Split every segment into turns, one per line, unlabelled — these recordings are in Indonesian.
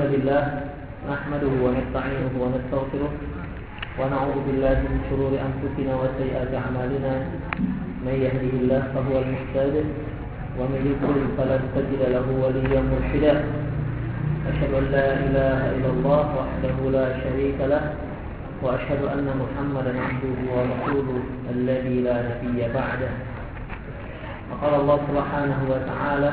الحمد لله نحمده ونستعينه ونستغفره ونعوذ بالله من شرور أنفسنا وسيئات أعمالنا. من يهده الله فهو المهتد ومن يضلل فلن تجد له وليا مرشدا. أشهد أن لا إله إلا الله وحده لا شريك له وأشهد أن محمدا عبده ورسوله الذي لا نبي بعده. وقال الله سبحانه وتعالى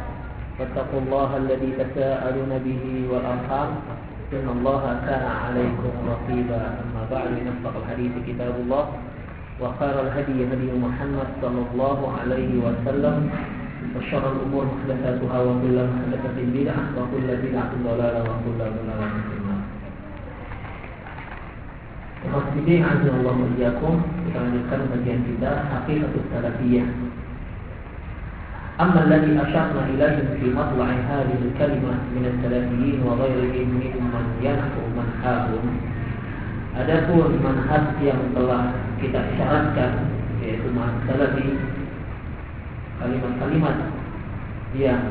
فاتقوا الله الذي تساءلون به والأرحام إن الله كان عليكم رقيبا أما بعد من الحديث كتاب الله وخير الهدي هدي محمد صلى الله عليه وسلم وشر الأمور محدثاتها وكل محدثة بدعة وكل بدعة ضلالة وكل ضلالة في النار. Ikhwatiddin azza kita lanjutkan bagian kita haqiqatus salafiyah. أما الذي أشرنا إليه في مطلع هذه الكلمة من السلفيين وغيرهم ممن ينحو منحاهم Adapun manhaj yang telah kita isyaratkan yaitu manhaj salafi kalimat-kalimat yang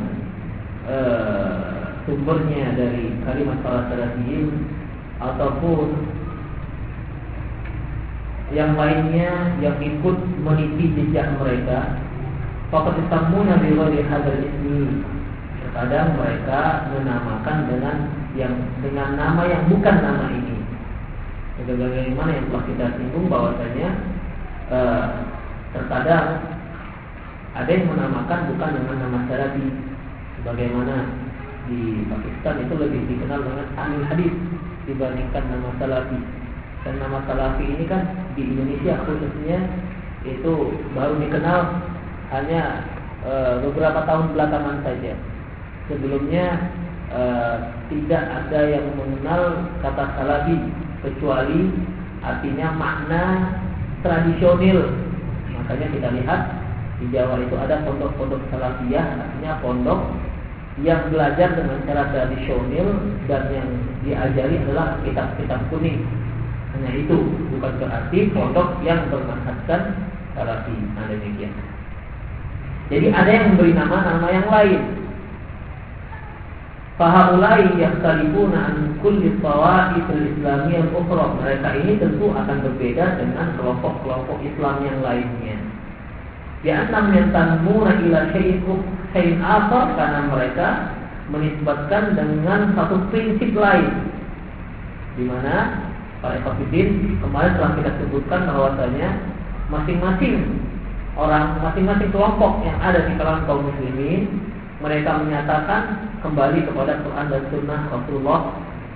uh, sumbernya dari kalimat para salafiyin ataupun yang lainnya yang ikut meniti jejak mereka Fakat disamuna bi ghairi hadzal ismi. Terkadang mereka menamakan dengan yang dengan nama yang bukan nama ini. Sebagaimana yang telah kita singgung bahwasanya eh, terkadang ada yang menamakan bukan dengan nama salafi. Sebagaimana di Pakistan itu lebih dikenal dengan ahli hadis dibandingkan nama salafi. Dan nama salafi ini kan di Indonesia khususnya itu baru dikenal hanya e, beberapa tahun belakangan saja. Sebelumnya e, tidak ada yang mengenal kata salafi kecuali artinya makna tradisional. Makanya kita lihat di Jawa itu ada pondok-pondok salafiyah, artinya pondok yang belajar dengan cara tradisional dan yang diajari adalah kitab-kitab kuning. Hanya itu bukan berarti pondok yang bermanfaatkan salafi. Nah demikian. Jadi ada yang memberi nama-nama yang lain. Fahamulai yang talibuna an kulli tawa'ifil islamiyah ukhra. Mereka ini tentu akan berbeda dengan kelompok-kelompok Islam yang lainnya. Ya annam yantanmuna ila syai'in syai'in akhar karena mereka menisbatkan dengan satu prinsip lain. Di mana para ekofidin kemarin telah kita sebutkan bahwasanya masing-masing orang masing-masing kelompok yang ada di kalangan kaum muslimin mereka menyatakan kembali kepada Quran dan Sunnah Rasulullah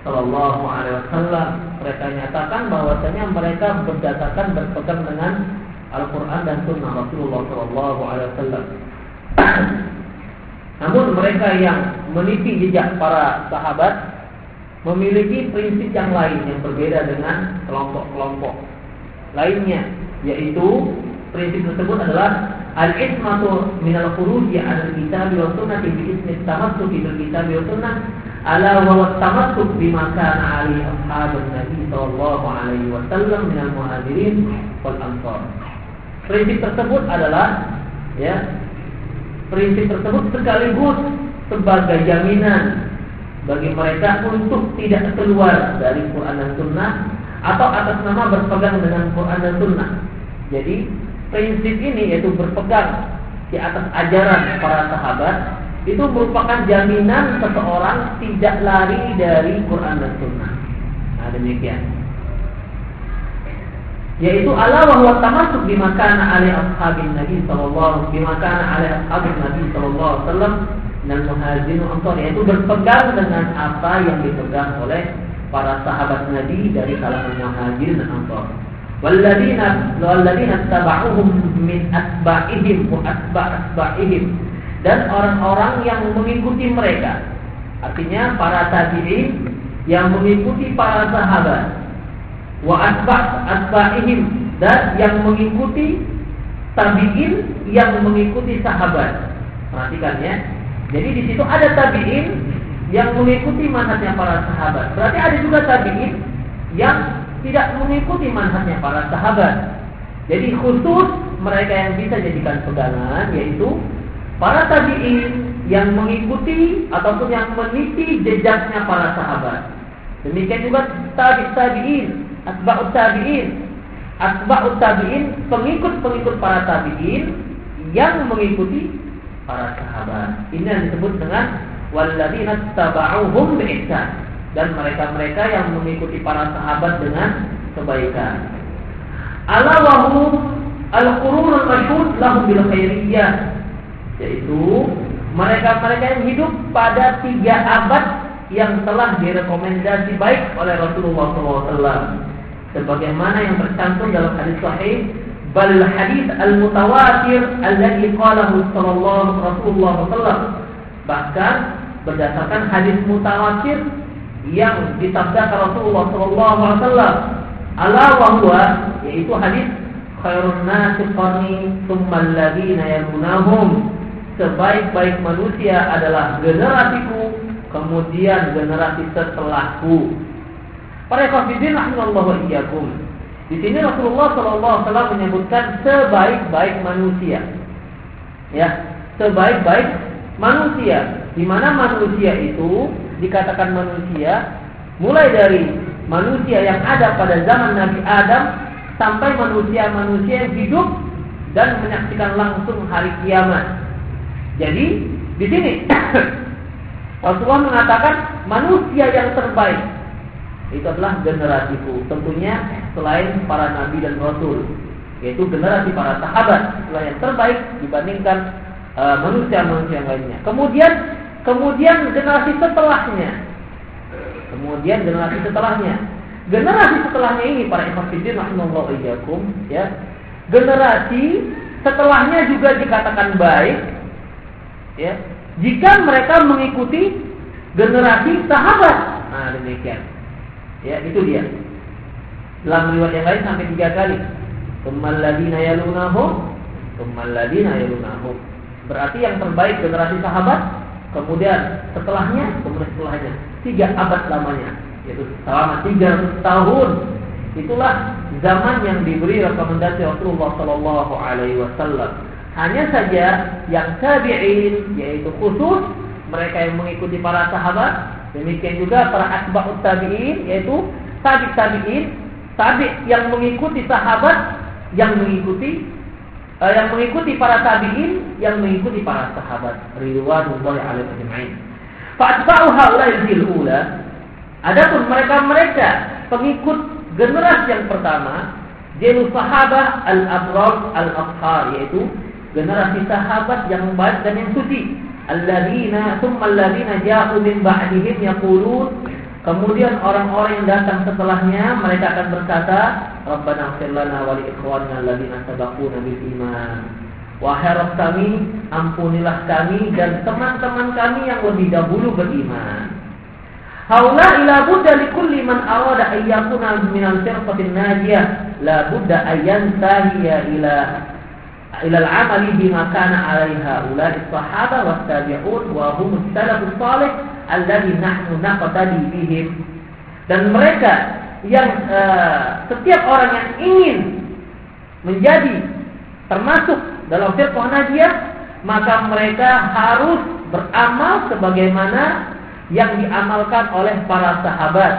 Shallallahu Alaihi Wasallam. Mereka nyatakan bahwasanya mereka berdasarkan berpegang dengan Al-Quran dan Sunnah Rasulullah Shallallahu Alaihi Wasallam. Namun mereka yang meniti jejak para sahabat memiliki prinsip yang lain yang berbeda dengan kelompok-kelompok lainnya, yaitu prinsip tersebut adalah al-ismatu min al-khuruji al kitab wa sunnah bi ismi tamassuk bil kitab wa sunnah ala wa tamassuk bima kana ali ashabun nabi sallallahu alaihi wasallam min al-muhajirin wal ansar. Prinsip tersebut adalah ya prinsip tersebut sekaligus sebagai jaminan bagi mereka untuk tidak keluar dari Quran dan Sunnah atau atas nama berpegang dengan Quran dan Sunnah. Jadi prinsip ini yaitu berpegang di atas ajaran para sahabat itu merupakan jaminan seseorang tidak lari dari Quran dan Sunnah. Nah demikian. Yaitu ala wa huwa tamasuk bima kana ali ashabin Nabi sallallahu bima kana ali ashabin Nabi sallallahu alaihi dan muhajirin ansar yaitu berpegang dengan apa yang dipegang oleh para sahabat Nabi dari kalangan muhajirin dan ansar. Min atba'ihim wa atba' atba'ihim dan orang-orang yang mengikuti mereka. Artinya para tabi'in yang mengikuti para sahabat wa asba asba'ihim dan yang mengikuti tabi'in yang mengikuti sahabat. Perhatikan ya. Jadi di situ ada tabi'in yang mengikuti manhajnya para sahabat. Berarti ada juga tabi'in yang tidak mengikuti manhajnya para sahabat. Jadi khusus mereka yang bisa jadikan pegangan yaitu para tabi'in yang mengikuti ataupun yang meniti jejaknya para sahabat. Demikian juga tabi' tabi'in asba'ut tabi'in. Asba'ut tabi'in pengikut-pengikut para tabi'in yang mengikuti para sahabat. Ini yang disebut dengan walladzina taba'uhum biihsan dan mereka-mereka yang mengikuti para sahabat dengan kebaikan. Ala wahum al-qurunul masyhud lahum bil khairiyah yaitu mereka-mereka yang hidup pada tiga abad yang telah direkomendasi baik oleh Rasulullah SAW sebagaimana yang tercantum dalam hadis sahih bal hadis al mutawatir alladhi qalahu sallallahu Rasulullah sallam bahkan berdasarkan hadis mutawatir yang disabdakan Rasulullah sallallahu alaihi wasallam ala wa huwa yaitu hadis khairun nasi qarni thumma alladhina yalunahum sebaik-baik manusia adalah generasiku kemudian generasi setelahku Para kafirin rahimallahu iyyakum. Di sini Rasulullah sallallahu alaihi wasallam menyebutkan sebaik-baik manusia. Ya, sebaik-baik manusia. Di mana manusia itu dikatakan manusia mulai dari manusia yang ada pada zaman Nabi Adam sampai manusia-manusia yang hidup dan menyaksikan langsung hari kiamat. Jadi di sini Rasulullah mengatakan manusia yang terbaik itu adalah generasiku. Tentunya selain para nabi dan rasul, yaitu generasi para sahabat, itulah yang terbaik dibandingkan uh, manusia-manusia yang lainnya. Kemudian kemudian generasi setelahnya. Kemudian generasi setelahnya. Generasi setelahnya ini para ikhwatiddin rahimallahu iyyakum ya. Generasi setelahnya juga dikatakan baik ya. Jika mereka mengikuti generasi sahabat. Nah, demikian. Ya, itu dia. Dalam riwayat yang lain sampai tiga kali. Tsummal ladina yalunahum, tsummal ladina yalunahum. Berarti yang terbaik generasi sahabat, kemudian setelahnya, kemudian setelahnya. Tiga abad lamanya, yaitu selama tiga tahun. Itulah zaman yang diberi rekomendasi Rasulullah Sallallahu Alaihi Wasallam. Hanya saja yang tabi'in, yaitu khusus mereka yang mengikuti para sahabat, Demikian juga para asbabut tabi'in yaitu tabi tabi'in, tabi yang mengikuti sahabat yang mengikuti uh, yang mengikuti para tabi'in yang mengikuti para sahabat. Ridwanullahi alaihim ajma'in. Fa atba'u haula'il ula. Adapun mereka-mereka pengikut generasi yang pertama jenu sahabat al-abrar al-athhar yaitu generasi sahabat yang baik dan yang suci. Alladzina thumma alladzina ja'u min ba'dihim yaqulun Kemudian orang-orang yang datang setelahnya mereka akan berkata, Rabbana ighfir lana wa li ikhwanina alladziina sabaquna bil iman. Wahai Rabb kami, ampunilah kami dan teman-teman kami yang lebih dahulu beriman. Haula ila budda li kulli man arada an yakuna min al-firqatin najiyah la budda an yantahiya ila ila al-amali bima kana alaiha ulai sahaba was tabi'un wa hum salafus salih alladhi nahnu naqtadi bihim. Dan mereka yang uh, setiap orang yang ingin menjadi termasuk dalam firqah najiyah maka mereka harus beramal sebagaimana yang diamalkan oleh para sahabat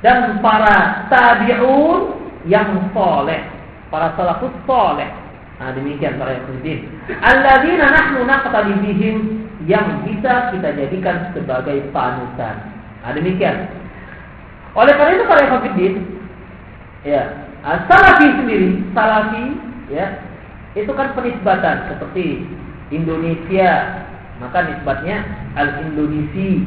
dan para tabi'un yang soleh para salafus soleh Nah, demikian para yakhudin. Alladzina nahnu naqtadi bihim yang bisa kita jadikan sebagai panutan. Nah, demikian. Oleh karena itu para yakhudin ya, ah, salafi sendiri, salafi ya, itu kan penisbatan seperti Indonesia, maka nisbatnya al-Indonesi.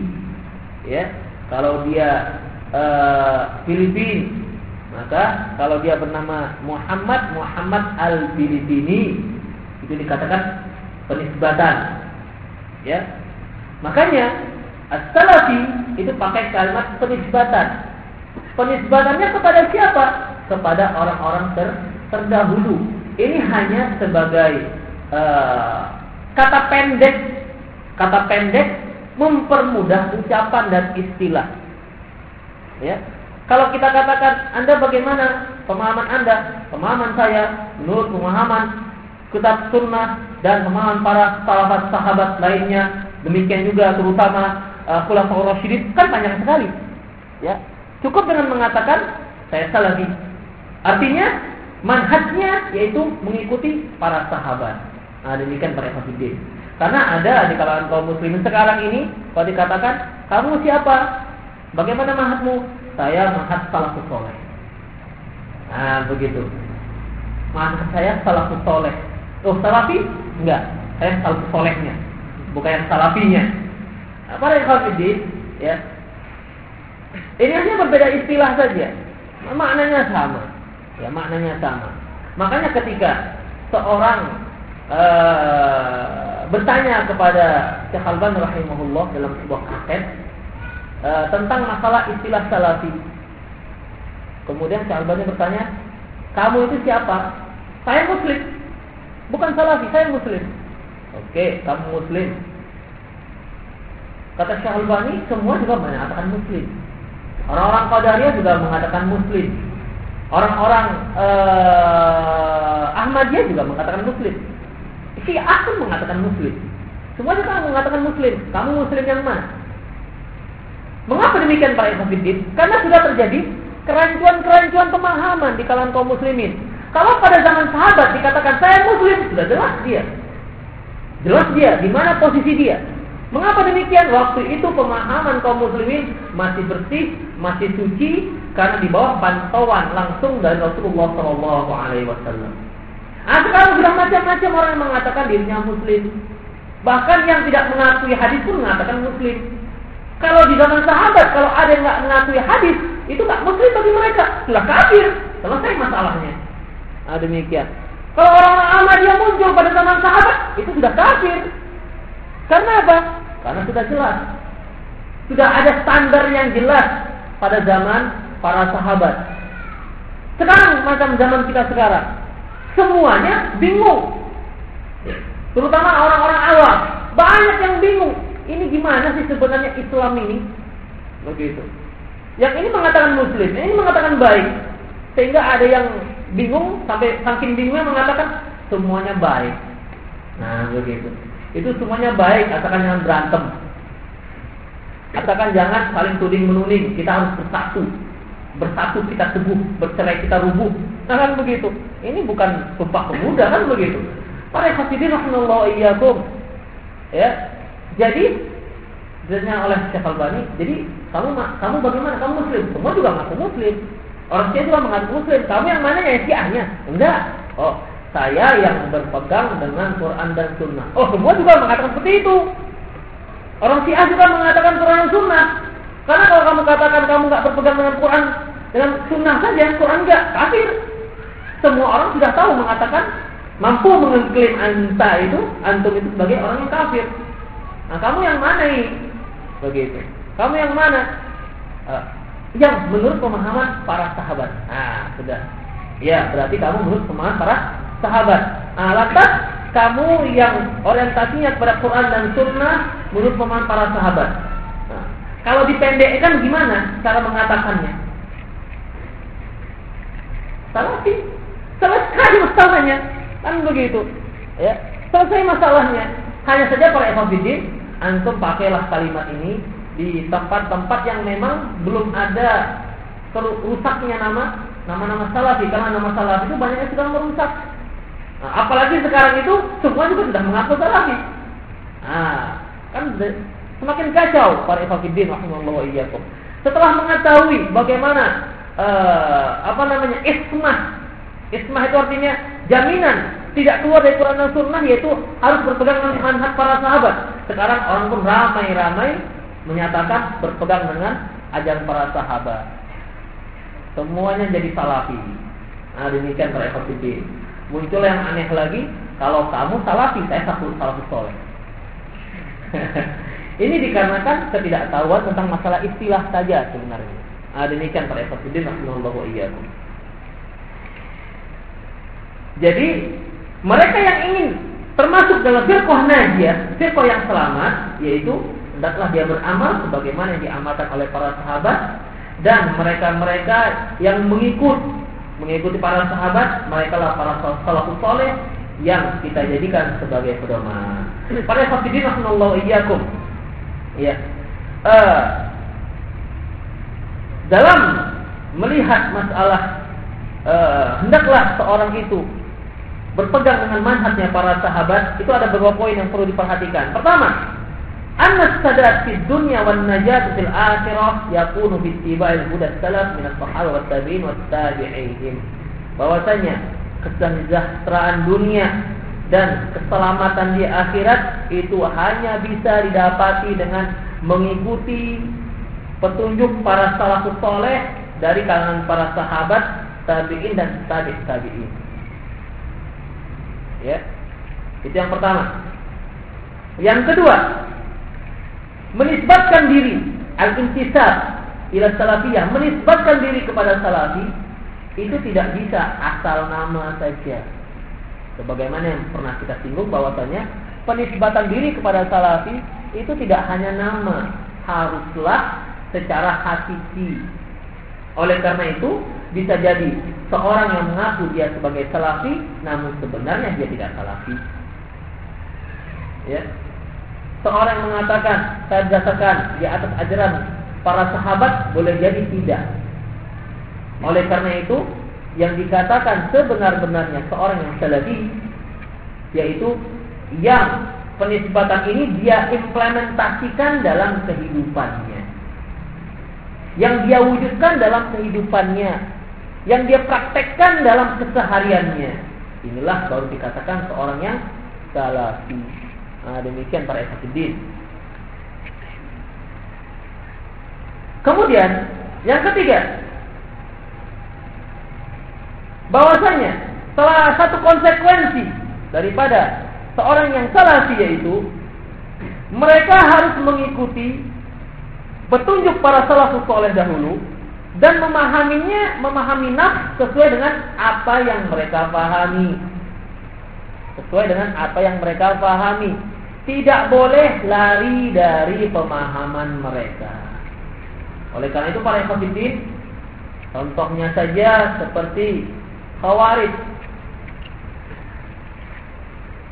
Ya, kalau dia uh, Filipina maka kalau dia bernama Muhammad Muhammad al Bilibini itu dikatakan penisbatan. Ya. Makanya as-salafi itu pakai kalimat penisbatan. Penisbatannya kepada siapa? Kepada orang-orang ter terdahulu. Ini hanya sebagai uh, kata pendek, kata pendek mempermudah ucapan dan istilah. Ya, kalau kita katakan Anda bagaimana pemahaman Anda, pemahaman saya menurut pemahaman kitab sunnah dan pemahaman para sahabat sahabat lainnya, demikian juga terutama uh, khulafaur rasyidin kan panjang sekali. Ya, cukup dengan mengatakan saya salafi. Artinya manhajnya yaitu mengikuti para sahabat. Nah, demikian para hafidin. Karena ada di kalangan kaum muslimin sekarang ini kalau dikatakan kamu siapa? Bagaimana manhajmu? Saya salafus soleh. Nah, begitu. Manhaj saya salafus soleh. Oh, salafi? Enggak. Saya salafus solehnya. Bukan yang salafinya. Nah, para hafidin, ya. Ini hanya berbeda istilah saja. Maknanya sama. Ya, maknanya sama. Makanya ketika seorang uh, bertanya kepada Syekh Al-Ban rahimahullah dalam sebuah kaset uh, tentang masalah istilah salafi. Kemudian Syekh Al-Bani bertanya, "Kamu itu siapa?" "Saya muslim." "Bukan salafi, saya muslim." "Oke, kamu muslim." Kata Syekh Al-Bani, semua juga mengatakan muslim. Orang-orang Qadariyah juga mengatakan muslim. Orang-orang uh, Ahmadiyah juga mengatakan muslim. Si pun mengatakan muslim. Semua juga mengatakan muslim. Kamu muslim yang mana? Mengapa demikian para ikhwatiddin? Karena sudah terjadi kerancuan-kerancuan pemahaman di kalangan kaum muslimin. Kalau pada zaman sahabat dikatakan saya muslim, sudah jelas dia. Jelas dia di mana posisi dia. Mengapa demikian? Waktu itu pemahaman kaum muslimin masih bersih, masih suci karena di bawah pantauan langsung dari Rasulullah Shallallahu Alaihi Wasallam. Nah, sekarang sudah macam-macam orang yang mengatakan dirinya muslim. Bahkan yang tidak mengakui hadis pun mengatakan muslim. Kalau di zaman sahabat, kalau ada yang nggak mengakui hadis, itu nggak muslim bagi mereka, sudah kafir. Selesai masalahnya. Nah, demikian. Kalau orang-orang yang muncul pada zaman sahabat, itu sudah kafir. Karena apa? Karena sudah jelas. Sudah ada standar yang jelas pada zaman para sahabat. Sekarang macam zaman kita sekarang. Semuanya bingung. Terutama orang-orang awam. Banyak yang bingung. Ini gimana sih sebenarnya Islam ini? Begitu. Yang ini mengatakan muslim, ini mengatakan baik. Sehingga ada yang bingung sampai saking bingungnya mengatakan semuanya baik. Nah, begitu. Itu semuanya baik, katakan jangan berantem. Katakan jangan saling tuding menuding, kita harus bersatu. Bersatu kita teguh, bercerai kita rubuh. Nah kan begitu. Ini bukan sumpah pemuda kan begitu. Para hafidin rahimahullah iyyakum. Ya. Jadi ditanya oleh Syekh Albani, jadi kamu kamu bagaimana? Kamu muslim? Semua juga mengaku muslim. Orang Syiah juga mengaku muslim. Kamu yang mana ya Syiahnya? Enggak. Oh, saya yang berpegang dengan Quran dan Sunnah. Oh, semua juga mengatakan seperti itu. Orang Syiah juga mengatakan Quran dan Sunnah. Karena kalau kamu katakan kamu nggak berpegang dengan Quran dengan Sunnah saja, Quran enggak kafir. Semua orang sudah tahu mengatakan mampu mengklaim anta itu, antum itu sebagai orang yang kafir. Nah, kamu yang mana ini? Begitu. Kamu yang mana? Uh, yang menurut pemahaman para sahabat. Ah, sudah. Ya, berarti kamu menurut pemahaman para sahabat. Nah, lantas kamu yang orientasinya kepada Quran dan Sunnah menurut pemahaman para sahabat. Nah, kalau dipendekkan gimana cara mengatakannya? Salah sih. Sekali masalahnya. Kan begitu. Ya, selesai masalahnya. Hanya saja para evangelis, antum pakailah kalimat ini di tempat-tempat yang memang belum ada rusaknya nama nama-nama salafi karena nama salafi itu banyaknya sudah merusak Nah, apalagi sekarang itu semua juga sudah mengaku salafi. Nah, kan semakin kacau para ikhwatiddin rahimallahu iyyakum. Setelah mengetahui bagaimana uh, apa namanya ismah. Ismah itu artinya jaminan tidak keluar dari Quran dan Sunnah yaitu harus berpegang dengan manhaj para sahabat. Sekarang orang pun ramai-ramai menyatakan berpegang dengan ajaran para sahabat. Semuanya jadi salafi. Nah, demikian para. Muncul yang aneh lagi, kalau kamu salafi, saya satu salafus soleh. Ini dikarenakan ketidaktahuan tentang masalah istilah saja sebenarnya. Ah, demikian para iyyakum. Jadi mereka yang ingin termasuk dalam firqah najiyah, firqah yang selamat, yaitu hendaklah dia beramal sebagaimana yang diamalkan oleh para sahabat dan mereka-mereka yang mengikut mengikuti para sahabat, mereka lah para salafus saleh yang kita jadikan sebagai pedoman. Para hadirin rahimallahu iyyakum. Ya. Uh, dalam melihat masalah uh, hendaklah seorang itu berpegang dengan manhajnya para sahabat itu ada beberapa poin yang perlu diperhatikan. Pertama, anna sadat fi dunya wan najat fil akhirah yakunu bi ittiba'il huda salaf min as-sahabah wat tabi'in wat tabi'in. Bahwasanya kesejahteraan dunia dan keselamatan di akhirat itu hanya bisa didapati dengan mengikuti petunjuk para salafus soleh dari kalangan para sahabat tabi'in dan tabi' tabi'in. Ya. Itu yang pertama. Yang kedua, menisbatkan diri al-intisab ila salafiyah, menisbatkan diri kepada salafi itu tidak bisa asal nama saja. Sebagaimana yang pernah kita singgung bahwasanya penisbatan diri kepada salafi itu tidak hanya nama, haruslah secara hakiki. Oleh karena itu, bisa jadi seorang yang mengaku dia sebagai salafi namun sebenarnya dia tidak salafi. Ya. Seorang yang mengatakan saya berdasarkan di atas ajaran para sahabat boleh jadi tidak. Oleh karena itu, yang dikatakan sebenar-benarnya seorang yang salafi yaitu yang penisbatan ini dia implementasikan dalam kehidupannya. Yang dia wujudkan dalam kehidupannya yang dia praktekkan dalam kesehariannya. Inilah baru dikatakan seorang yang salafi. Nah, demikian para ekafidin. Kemudian yang ketiga, bahwasanya salah satu konsekuensi daripada seorang yang salafi yaitu mereka harus mengikuti petunjuk para salafus soleh dahulu dan memahaminya, memahami nafs sesuai dengan apa yang mereka pahami. Sesuai dengan apa yang mereka pahami. Tidak boleh lari dari pemahaman mereka. Oleh karena itu para ikhwatiddin, contohnya saja seperti Khawarij.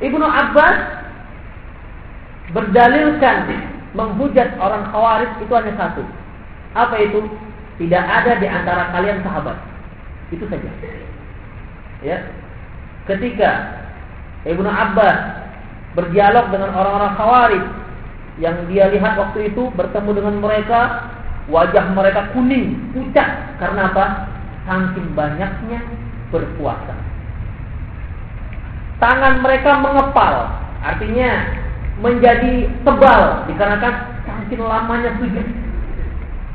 Ibnu Abbas berdalilkan menghujat orang Khawarij itu hanya satu. Apa itu? Tidak ada di antara kalian sahabat. Itu saja. Ya. Ketika Ibnu Abbas berdialog dengan orang-orang Khawarij yang dia lihat waktu itu bertemu dengan mereka, wajah mereka kuning, pucat karena apa? Saking banyaknya berpuasa. Tangan mereka mengepal, artinya menjadi tebal dikarenakan saking lamanya sujud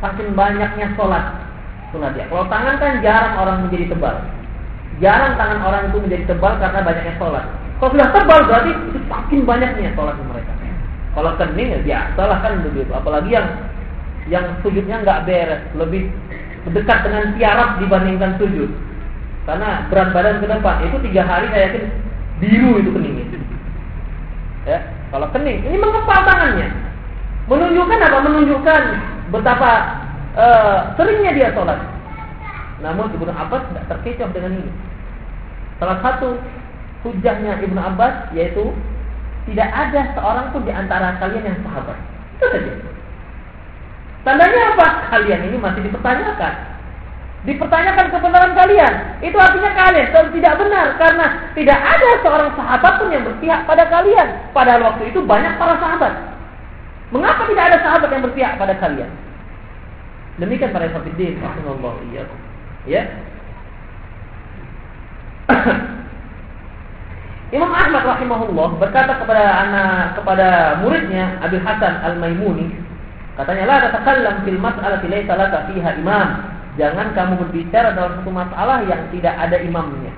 saking banyaknya sholat sunat ya. Kalau tangan kan jarang orang menjadi tebal. Jarang tangan orang itu menjadi tebal karena banyaknya sholat. Kalau sudah tebal berarti itu saking banyaknya sholat mereka. Kalau kening ya biasa lah kan begitu. Apalagi yang yang sujudnya nggak beres, lebih dekat dengan tiarap dibandingkan sujud. Karena berat badan ke depan itu tiga hari saya yakin biru itu keningnya. Ya, kalau kening ini mengepal tangannya. Menunjukkan apa? Menunjukkan betapa uh, seringnya dia sholat. Namun Ibnu Abbas tidak terkecoh dengan ini. Salah satu hujahnya Ibnu Abbas yaitu tidak ada seorang pun di antara kalian yang sahabat. Itu saja. Tandanya apa? Kalian ini masih dipertanyakan. Dipertanyakan kebenaran kalian. Itu artinya kalian tidak benar karena tidak ada seorang sahabat pun yang berpihak pada kalian. Pada waktu itu banyak para sahabat. Mengapa tidak ada sahabat yang berpihak pada kalian? Demikian para rahimallahu iyyakum. Ya. Imam Ahmad rahimahullah berkata kepada anak kepada muridnya Abil Hasan Al-Maimuni, katanya la tatakallam fil mas'alati laysa laka fiha imam. Jangan kamu berbicara dalam satu masalah yang tidak ada imamnya.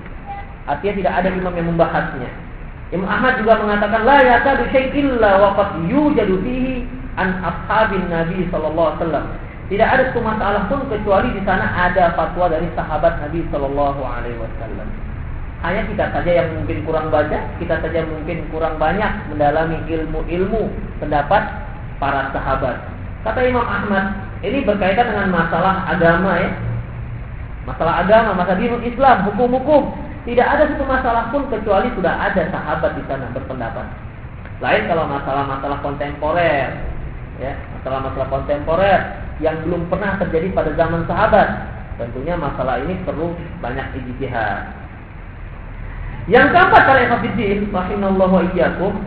Artinya tidak ada imam yang membahasnya. Imam Ahmad juga mengatakan la yakadu syai' illa wa qad yujadu fihi an ashabin Nabi sallallahu alaihi wasallam. Tidak ada satu masalah pun kecuali di sana ada fatwa dari sahabat Nabi sallallahu alaihi wasallam. Hanya kita saja yang mungkin kurang baca, kita saja mungkin kurang banyak mendalami ilmu-ilmu pendapat para sahabat. Kata Imam Ahmad, ini berkaitan dengan masalah agama ya. Masalah agama, masalah Islam, hukum-hukum. Tidak ada satu masalah pun kecuali sudah ada sahabat di sana berpendapat. Lain kalau masalah-masalah kontemporer, ya, masalah-masalah kontemporer yang belum pernah terjadi pada zaman sahabat. Tentunya masalah ini perlu banyak ijtihad. Yang keempat para ikhwatiddin rahimallahu wa iyyakum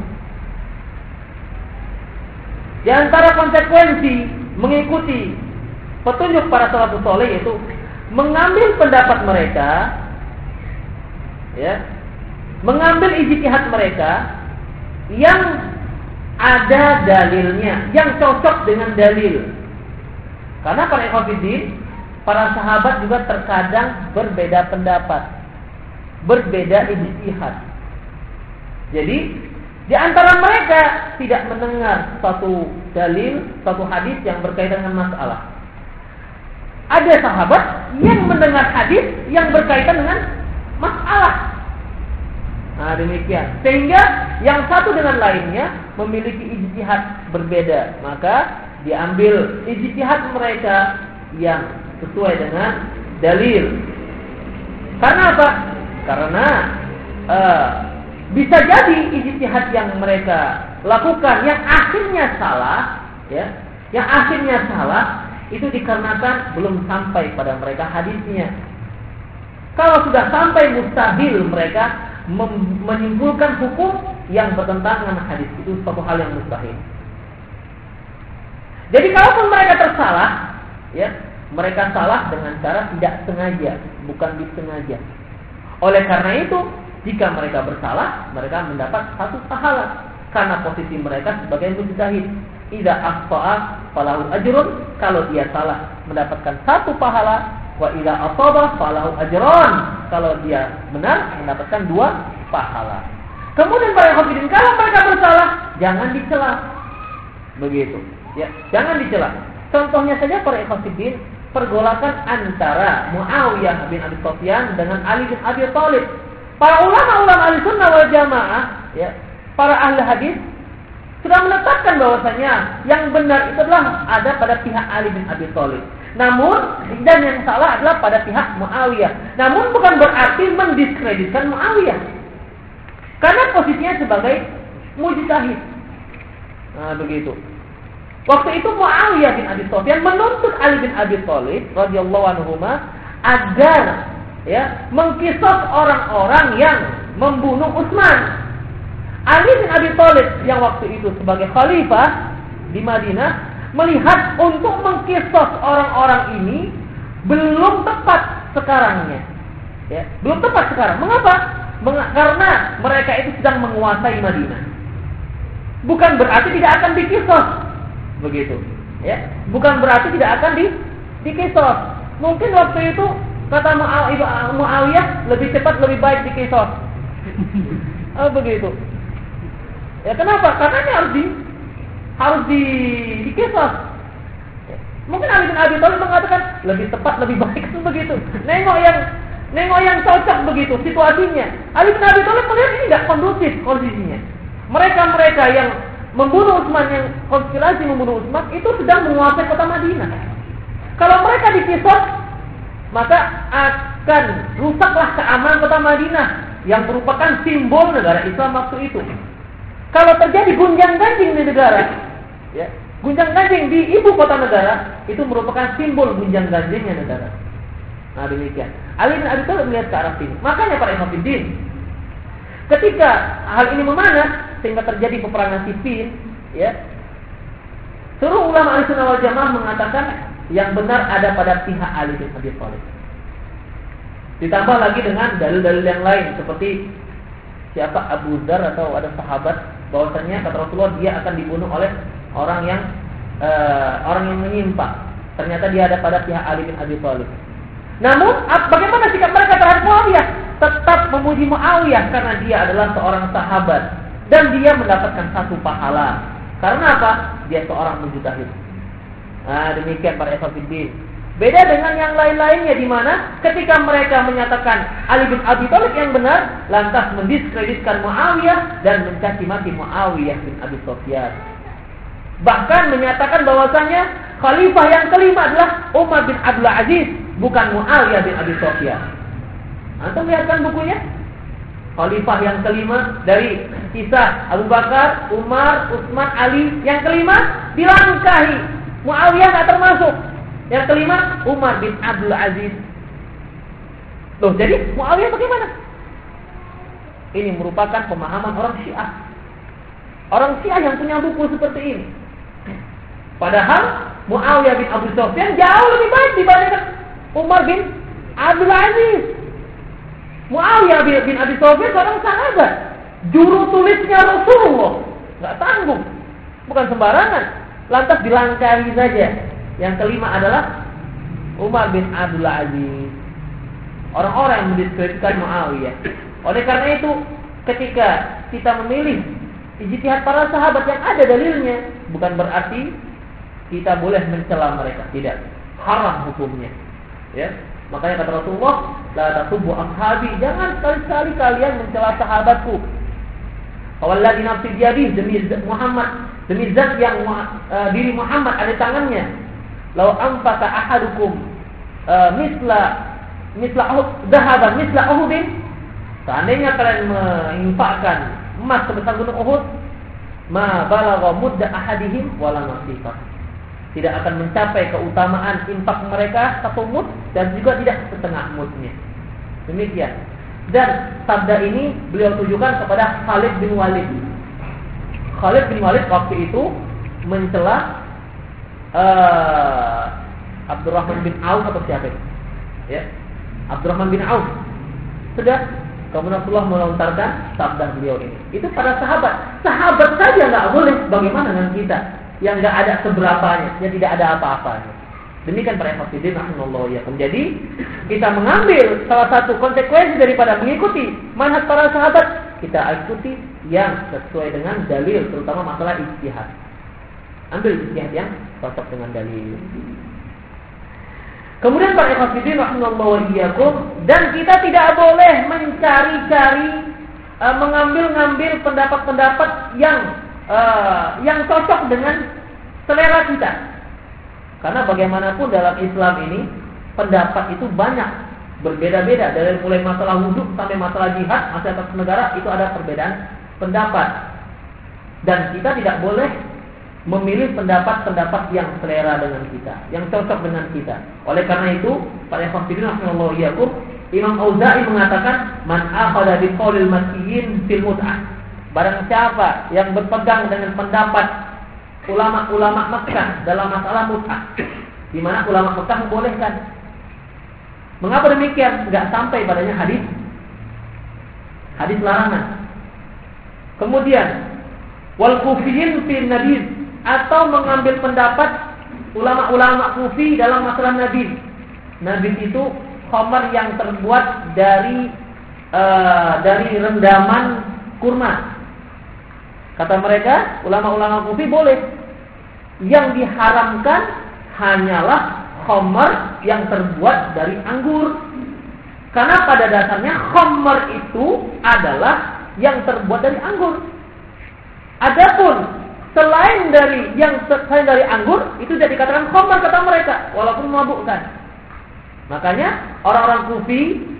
di antara konsekuensi mengikuti petunjuk para salafus soleh itu mengambil pendapat mereka ya mengambil ijtihad mereka yang ada dalilnya yang cocok dengan dalil karena para ikhwatiddin para sahabat juga terkadang berbeda pendapat berbeda ijtihad. Jadi di antara mereka tidak mendengar satu dalil, satu hadis yang berkaitan dengan masalah. Ada sahabat yang mendengar hadis yang berkaitan dengan masalah. Nah, demikian. Sehingga yang satu dengan lainnya memiliki ijtihad berbeda. Maka diambil ijtihad mereka yang sesuai dengan dalil. Karena apa? Karena uh, bisa jadi ijtihad yang mereka lakukan yang akhirnya salah, ya, yang akhirnya salah itu dikarenakan belum sampai pada mereka hadisnya. Kalau sudah sampai mustahil mereka menyimpulkan hukum yang bertentangan dengan hadis itu suatu hal yang mustahil. Jadi kalaupun mereka tersalah, ya, mereka salah dengan cara tidak sengaja, bukan disengaja. Oleh karena itu, jika mereka bersalah, mereka mendapat satu pahala karena posisi mereka sebagai mujtahid. Ida asfa'a falahu ajrun, kalau dia salah mendapatkan satu pahala, wa ida asaba falahu ajron, kalau dia benar mendapatkan dua pahala. Kemudian para hafidin kalau mereka bersalah, jangan dicela. Begitu. Ya, jangan dicela. Contohnya saja para hafidin pergolakan antara Muawiyah bin Abi Sufyan dengan Ali bin Abi Thalib. Para ulama-ulama ahli sunnah wal jamaah, ya, para ahli hadis sudah menetapkan bahwasanya yang benar itu adalah ada pada pihak Ali bin Abi Thalib. Namun dan yang salah adalah pada pihak Muawiyah. Namun bukan berarti mendiskreditkan Muawiyah. Karena posisinya sebagai mujtahid. Nah, begitu. Waktu itu Muawiyah bin Abi Sufyan menuntut Ali bin Abi Thalib radhiyallahu anhu agar ya mengkisos orang-orang yang membunuh Utsman. Ali bin Abi Thalib yang waktu itu sebagai khalifah di Madinah melihat untuk mengkisos orang-orang ini belum tepat sekarangnya. Ya, belum tepat sekarang. Mengapa? Meng karena mereka itu sedang menguasai Madinah. Bukan berarti tidak akan dikisos, begitu ya bukan berarti tidak akan di dikisos mungkin waktu itu kata Muawiyah lebih cepat lebih baik dikisos oh begitu ya kenapa karena ini harus di harus di dikisos mungkin Ali bin Abi Thalib mengatakan lebih tepat lebih baik itu begitu nengok yang nengok yang cocok begitu situasinya Ali bin Abi Thalib melihat ini tidak kondusif kondisinya mereka mereka yang membunuh Utsman yang konspirasi membunuh Utsman itu sedang menguasai kota Madinah. Kalau mereka dikisos, maka akan rusaklah keamanan kota Madinah yang merupakan simbol negara Islam waktu itu. Kalau terjadi gunjang-ganjing di negara, ya, gunjang-ganjing di ibu kota negara itu merupakan simbol gunjang-ganjingnya negara. Nah demikian. Ali bin Abi Thalib melihat ke arah sini. Makanya para imam ketika hal ini memanas, sehingga terjadi peperangan sipil, ya. Seluruh ulama Ahlussunnah wal Jamaah mengatakan yang benar ada pada pihak Ali bin Abi Thalib. Ditambah lagi dengan dalil-dalil yang lain seperti siapa Abu Dar atau ada sahabat bahwasanya kata Rasulullah dia akan dibunuh oleh orang yang uh, orang yang menyimpang. Ternyata dia ada pada pihak Ali bin Abi Thalib. Namun bagaimana sikap mereka terhadap Muawiyah? Tetap memuji Muawiyah karena dia adalah seorang sahabat dan dia mendapatkan satu pahala. Karena apa? Dia seorang mujtahid. Nah, demikian para ikhwatiddin. Beda dengan yang lain-lainnya di mana ketika mereka menyatakan Ali bin Abi Thalib yang benar, lantas mendiskreditkan Muawiyah dan mencaci maki Muawiyah bin Abi Sufyan. Bahkan menyatakan bahwasanya khalifah yang kelima adalah Umar bin Abdul Aziz, bukan Muawiyah bin Abi Sufyan. Antum lihatkan bukunya? Khalifah yang kelima dari kisah Abu Bakar, Umar, Utsman, Ali. Yang kelima dilangkahi. Muawiyah tidak termasuk. Yang kelima, Umar bin Abdul Aziz. Loh, jadi Muawiyah bagaimana? Ini merupakan pemahaman orang Syiah. Orang Syiah yang punya buku seperti ini. Padahal Muawiyah bin Abu Sufyan jauh lebih baik dibandingkan Umar bin Abdul Aziz. Muawiyah bin, Abi Sufyan seorang sahabat. Juru tulisnya Rasulullah. Nggak tanggung. Bukan sembarangan. Lantas dilangkahi saja. Yang kelima adalah Umar bin Abdul Aziz. Orang-orang yang mendiskreditkan Muawiyah. Oleh karena itu, ketika kita memilih ijtihad para sahabat yang ada dalilnya, bukan berarti kita boleh mencela mereka. Tidak. Haram hukumnya. Ya. Makanya kata Rasulullah, la tasubbu ashabi, jangan sekali-kali kalian mencela sahabatku. Walladzi nafsi biyadihi demi Muhammad, demi zat yang uh, diri Muhammad ada tangannya, Lau amfaka ahadukum uh, misla misla zahaban misla uhudin seandainya kalian menginfakkan emas sebesar gunung Uhud ma balagha mudda ahadihim wala nasifah tidak akan mencapai keutamaan infak mereka satu mud dan juga tidak setengah mudnya demikian dan sabda ini beliau tujukan kepada Khalid bin Walid Khalid bin Walid waktu itu mencela uh, Abdurrahman bin Auf atau siapa itu? Ya. Abdurrahman bin Auf. Sudah kemudian Rasulullah melontarkan sabda beliau ini. Itu para sahabat. Sahabat saja nggak boleh. Bagaimana dengan kita yang nggak ada seberapanya, yang tidak ada apa-apanya. Demikian para hafidin rahimahullah ya. Jadi kita mengambil salah satu konsekuensi daripada mengikuti manhaj para sahabat, kita ikuti yang sesuai dengan dalil terutama masalah ijtihad. Ambil ijtihad yang cocok dengan dalil. Kemudian para ikhwatiddin rahimallahu iyyakum dan kita tidak boleh mencari-cari uh, mengambil-ngambil pendapat-pendapat yang uh, yang cocok dengan selera kita. Karena bagaimanapun dalam Islam ini pendapat itu banyak berbeda-beda dari mulai masalah wudhu sampai masalah jihad, masalah atas negara itu ada perbedaan pendapat. Dan kita tidak boleh memilih pendapat-pendapat yang selera dengan kita, yang cocok dengan kita. Oleh karena itu, para hafidin rahimallahu Imam Auza'i mengatakan, "Man akhadha bi qaulil masyiyin fil mut'ah." Barang siapa yang berpegang dengan pendapat ulama-ulama Makkah dalam masalah mut'ah, di mana ulama Makkah membolehkan. Mengapa demikian? Enggak sampai padanya hadis hadis larangan. Kemudian wal kufiyin fil nabid atau mengambil pendapat ulama-ulama kufi dalam masalah nabi. Nabi itu khamar yang terbuat dari uh, dari rendaman kurma. Kata mereka, ulama-ulama kufi boleh. Yang diharamkan hanyalah khamar yang terbuat dari anggur. Karena pada dasarnya khamar itu adalah yang terbuat dari anggur. Adapun Selain dari yang selain dari anggur itu tidak dikatakan khamar kata mereka walaupun memabukkan. Makanya orang-orang Kufi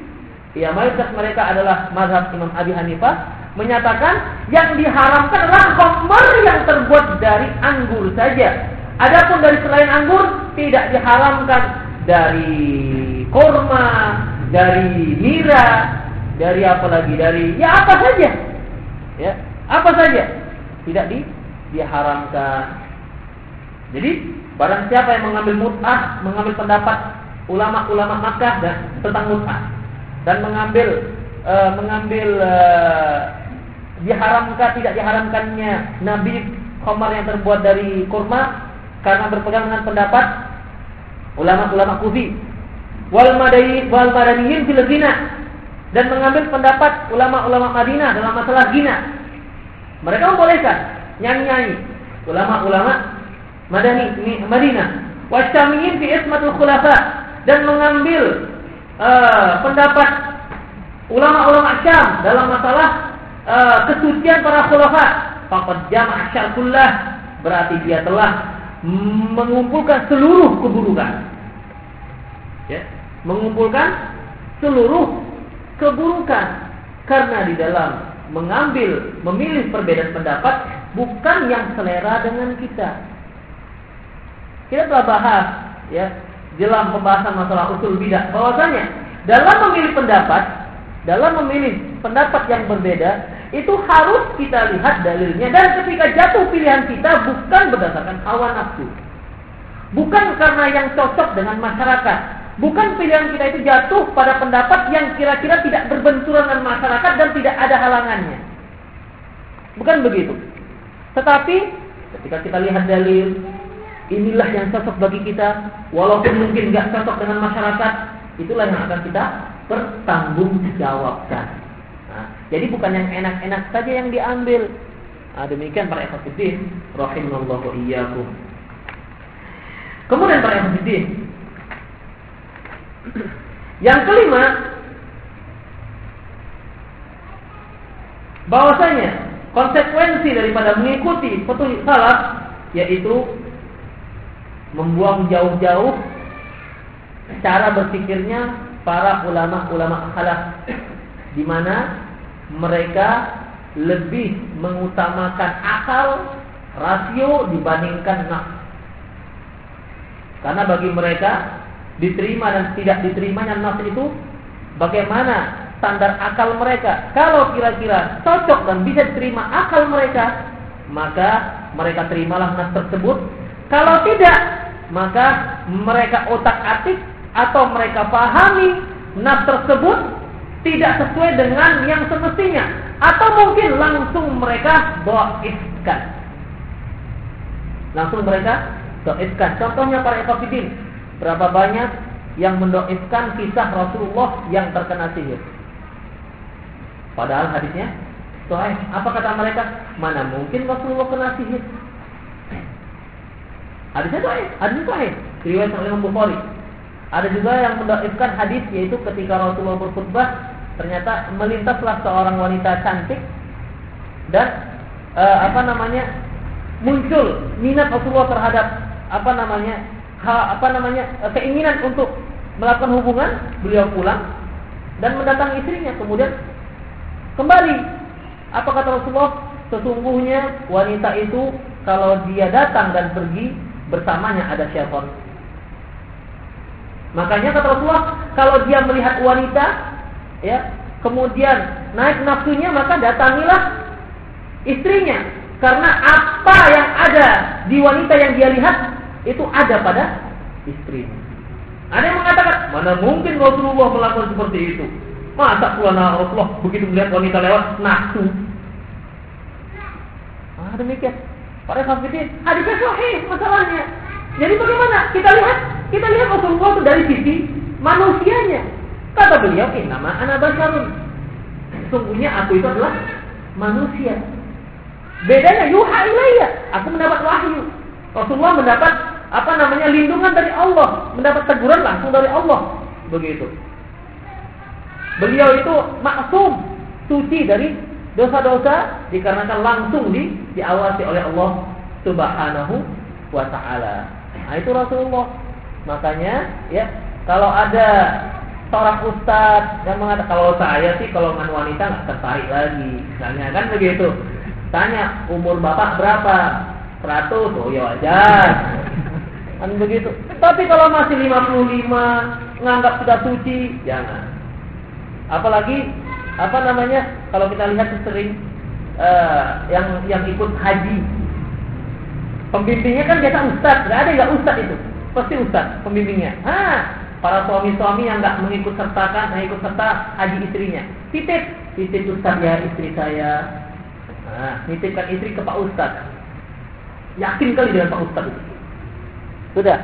ya mayoritas mereka adalah mazhab Imam Abi Hanifah menyatakan yang diharamkan adalah khamar yang terbuat dari anggur saja. Adapun dari selain anggur tidak diharamkan dari korma, dari nira, dari apa lagi dari ya apa saja. Ya, apa saja. Tidak di diharamkan. Jadi barang siapa yang mengambil mut'ah, mengambil pendapat ulama-ulama Makkah dan tentang mut'ah dan mengambil e, mengambil e, diharamkan tidak diharamkannya nabi khamar yang terbuat dari kurma? Karena berpegang dengan pendapat ulama-ulama Kufi. Wal madai wal madaniyin fil dan mengambil pendapat ulama-ulama Madinah dalam masalah gina mereka membolehkan nyanyi-nyanyi. ulama-ulama Madani Madinah. Wasyamiyin fi ismatul khulafa. Dan mengambil uh, pendapat ulama-ulama Syam dalam masalah uh, kesucian para khulafa. Faqad jama'a syarkullah. Berarti dia telah mengumpulkan seluruh keburukan. Ya mengumpulkan seluruh keburukan. Karena di dalam mengambil memilih perbedaan pendapat bukan yang selera dengan kita. Kita telah bahas ya dalam pembahasan masalah usul bidah. Bahwasanya dalam memilih pendapat, dalam memilih pendapat yang berbeda itu harus kita lihat dalilnya dan ketika jatuh pilihan kita bukan berdasarkan hawa nafsu. Bukan karena yang cocok dengan masyarakat, Bukan pilihan kita itu jatuh pada pendapat yang kira-kira tidak berbenturan dengan masyarakat dan tidak ada halangannya. Bukan begitu. Tetapi ketika kita lihat dalil, inilah yang cocok bagi kita, walaupun mungkin nggak cocok dengan masyarakat, itulah yang akan kita pertanggungjawabkan. Jadi bukan yang enak-enak saja yang diambil. Nah, demikian para ekofidin, rahimallahu iyyakum. Kemudian para ekofidin, yang kelima, bahwasanya konsekuensi daripada mengikuti petunjuk salaf yaitu membuang jauh-jauh cara berpikirnya para ulama-ulama khalaf di mana mereka lebih mengutamakan akal rasio dibandingkan nafsu. Karena bagi mereka diterima dan tidak diterimanya nas itu bagaimana standar akal mereka. Kalau kira-kira cocok dan bisa diterima akal mereka, maka mereka terimalah nas tersebut. Kalau tidak, maka mereka otak-atik atau mereka pahami nas tersebut tidak sesuai dengan yang semestinya atau mungkin langsung mereka doaiskan. Langsung mereka doaiskan. Contohnya para ekofidin Berapa banyak yang mendoifkan kisah Rasulullah yang terkena sihir? Padahal hadisnya sahih. Apa kata mereka? Mana mungkin Rasulullah kena sihir? Hadisnya sahih, hadisnya sahih. Riwayat Imam Bukhari. Ada juga yang mendoifkan hadis yaitu ketika Rasulullah berkhutbah ternyata melintaslah seorang wanita cantik dan e, apa namanya muncul minat Rasulullah terhadap apa namanya ha, apa namanya keinginan untuk melakukan hubungan, beliau pulang dan mendatangi istrinya. Kemudian kembali. Apa kata Rasulullah? Sesungguhnya wanita itu kalau dia datang dan pergi bersamanya ada syaitan. Makanya kata Rasulullah, kalau dia melihat wanita, ya, kemudian naik nafsunya, maka datangilah istrinya. Karena apa yang ada di wanita yang dia lihat itu ada pada istrinya. Ada yang mengatakan, mana mungkin Rasulullah melakukan seperti itu? Masa pula Rasulullah begitu melihat wanita lewat nafsu? Ah demikian. Para sahabat hadisnya sahih masalahnya. Jadi bagaimana? Kita lihat, kita lihat Rasulullah itu dari sisi manusianya. Kata beliau, nama anak basarun. Sungguhnya aku itu adalah manusia. Bedanya yuha ilayya. Aku mendapat wahyu. Rasulullah mendapat apa namanya lindungan dari Allah, mendapat teguran langsung dari Allah. Begitu. Beliau itu maksum, suci dari dosa-dosa dikarenakan langsung di diawasi oleh Allah Subhanahu wa taala. Nah, itu Rasulullah. Makanya ya, kalau ada seorang ustadz yang mengatakan kalau saya sih kalau dengan wanita nggak tertarik lagi, misalnya kan begitu. Tanya umur bapak berapa? 100, oh ya wajar. Kan begitu. Tapi kalau masih 55 nganggap sudah suci, jangan. Apalagi apa namanya? Kalau kita lihat sering uh, yang yang ikut haji. Pembimbingnya kan biasa ustaz, nggak ada nggak ustaz itu. Pasti ustaz pembimbingnya. Ah, para suami-suami yang nggak mengikut sertakan, mengikut serta haji istrinya. Titip, titip ustaz ya istri saya. Nah, nitipkan istri ke Pak Ustaz. Yakin kali dengan Pak Ustaz. Sudah.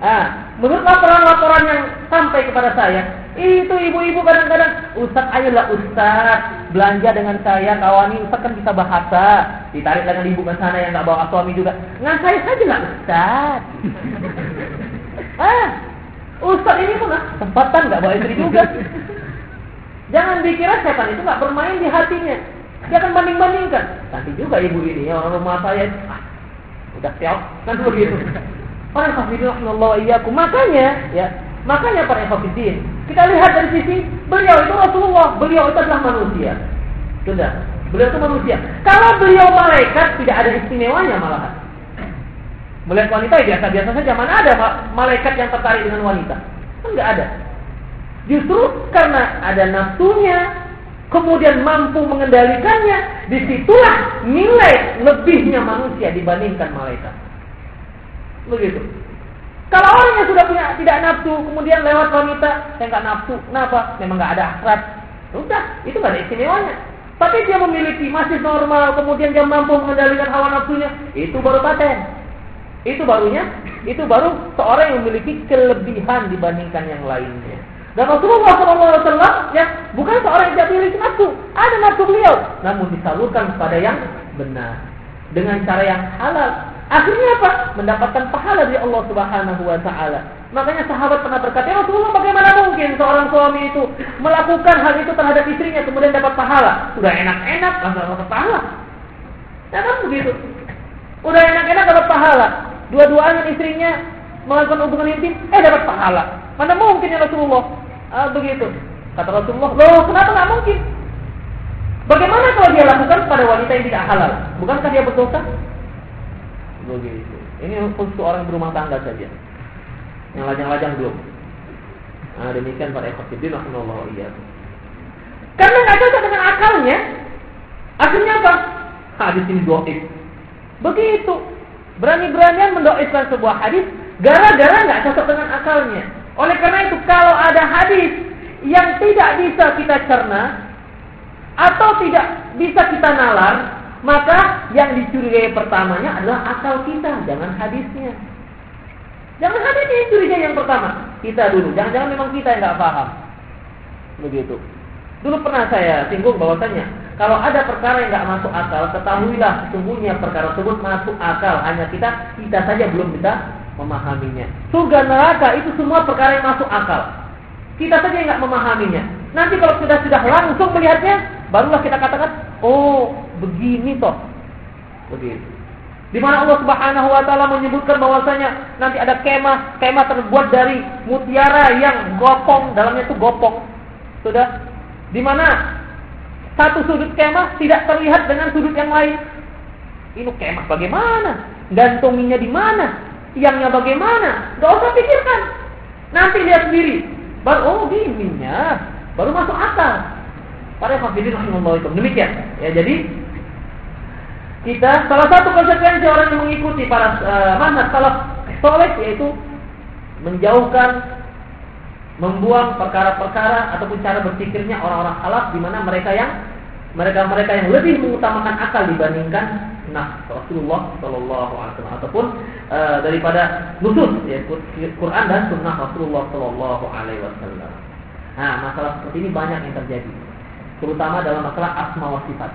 Ah, menurut laporan-laporan yang sampai kepada saya, Itu ibu-ibu kadang-kadang, Ustaz ayolah Ustaz, belanja dengan saya, kawani Ustaz kan kita bahasa. Ditarik dengan ibu ke sana yang nggak bawa suami juga. Nggak saya saja lah Ustaz. ah, Ustaz ini pun ah, tempatan nggak bawa istri juga. Jangan dikira setan itu nggak bermain di hatinya. Dia akan banding-bandingkan. Nanti juga ibu ini, ya, orang rumah saya, ah, udah siap, kan begitu. Hafidin Allah iyyakum. Makanya ya, makanya para hafidin, kita lihat dari sisi beliau itu Rasulullah, beliau itu adalah manusia. Sudah, beliau itu manusia. Kalau beliau malaikat tidak ada istimewanya malahan. Melihat wanita ya biasa-biasa saja. Mana ada malaikat yang tertarik dengan wanita? Kan nggak ada. Justru karena ada nafsunya, kemudian mampu mengendalikannya, di situlah nilai lebihnya manusia dibandingkan malaikat. Begitu. Kalau orang yang sudah punya tidak nafsu, kemudian lewat wanita, saya nggak nafsu, kenapa? Memang nggak ada hasrat. Sudah, itu nggak ada istimewanya. Tapi dia memiliki masih normal, kemudian dia mampu mengendalikan hawa nafsunya, itu baru paten. Itu barunya, itu baru seorang yang memiliki kelebihan dibandingkan yang lainnya. Dan Rasulullah SAW ya bukan seorang yang tidak memiliki nafsu, ada nafsu beliau, namun disalurkan kepada yang benar dengan cara yang halal Akhirnya apa? Mendapatkan pahala dari Allah Subhanahu wa taala. Makanya sahabat pernah berkata, "Ya Rasulullah, bagaimana mungkin seorang suami itu melakukan hal itu terhadap istrinya kemudian dapat pahala? Sudah enak-enak langsung dapat pahala." Ya kan begitu. Udah enak-enak dapat pahala. Dua-duanya istrinya melakukan hubungan intim, eh dapat pahala. Mana mungkin ya Rasulullah? Ah, begitu. Kata Rasulullah, "Loh, kenapa nggak mungkin?" Bagaimana kalau dia lakukan pada wanita yang tidak halal? Bukankah dia berdosa? begitu. Ini khusus orang berumah tangga saja. Yang lajang-lajang belum. Nah, demikian para ikhwatiddin rahimallahu iya. Karena nggak cocok dengan akalnya. Akhirnya apa? Hadis ini doif. Begitu. Berani-beranian mendoifkan sebuah hadis gara-gara nggak cocok dengan akalnya. Oleh karena itu kalau ada hadis yang tidak bisa kita cerna atau tidak bisa kita nalar, maka yang dicurigai pertamanya adalah akal kita, jangan hadisnya. Jangan hadisnya yang curigai yang pertama. Kita dulu, jangan-jangan memang kita yang nggak paham. Begitu. Dulu pernah saya singgung bahwasanya kalau ada perkara yang nggak masuk akal, ketahuilah sesungguhnya perkara tersebut masuk akal. Hanya kita kita saja belum bisa memahaminya. Surga neraka itu semua perkara yang masuk akal. Kita saja yang nggak memahaminya. Nanti kalau sudah sudah langsung melihatnya, barulah kita katakan, oh begini toh. Begitu. Di mana Allah Subhanahu wa taala menyebutkan bahwasanya nanti ada kemah, kemah terbuat dari mutiara yang gopong, dalamnya itu gopong. Sudah? Di mana satu sudut kemah tidak terlihat dengan sudut yang lain. Ini kemah bagaimana? Gantunginya di mana? Tiangnya bagaimana? Gak usah pikirkan. Nanti lihat sendiri. Baru oh gininya, baru masuk akal. Para hafidin rahimahullah itu. Demikian. Ya, jadi kita salah satu konsekuensi orang yang mengikuti para uh, manhaj salaf soleh yaitu menjauhkan membuang perkara-perkara ataupun cara berpikirnya orang-orang salaf di mana mereka yang mereka-mereka yang lebih mengutamakan akal dibandingkan nah Rasulullah Shallallahu Alaihi Wasallam ataupun uh, daripada nusus ya Quran dan Sunnah Rasulullah Shallallahu Alaihi Wasallam. Nah masalah seperti ini banyak yang terjadi, terutama dalam masalah asma wa sifat.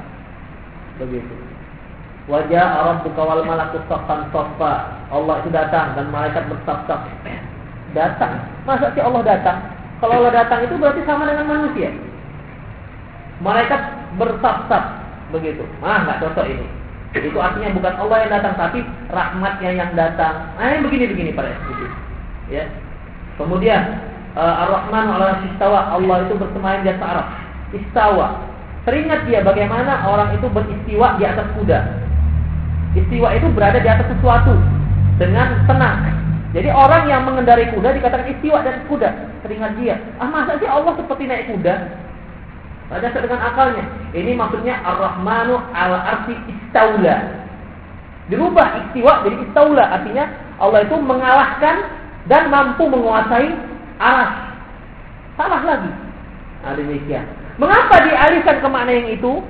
Begitu. Wajah Arab wal malaku saffan saffa. Allah itu datang dan malaikat bersaf-saf. Datang. Masa sih Allah datang? Kalau Allah datang itu berarti sama dengan manusia. Malaikat bersaf-saf begitu. Ah, nggak cocok ini. Itu artinya bukan Allah yang datang tapi rahmatnya yang datang. Ah, yang begini-begini pada itu. Ya. Kemudian uh, Ar-Rahman ala istawa. Allah itu bersemayam di atas Arab. Istawa. Teringat dia bagaimana orang itu beristiwa di atas kuda. Istiwa itu berada di atas sesuatu dengan tenang. Jadi orang yang mengendarai kuda dikatakan istiwa dan kuda. Teringat dia. Ah masa sih Allah seperti naik kuda? Pada dengan akalnya. Ini maksudnya Ar-Rahmanu al-arti istaula. Dirubah istiwa jadi istaula. Artinya Allah itu mengalahkan dan mampu menguasai arah. Salah lagi. Nah, demikian. Mengapa dialihkan ke makna yang itu?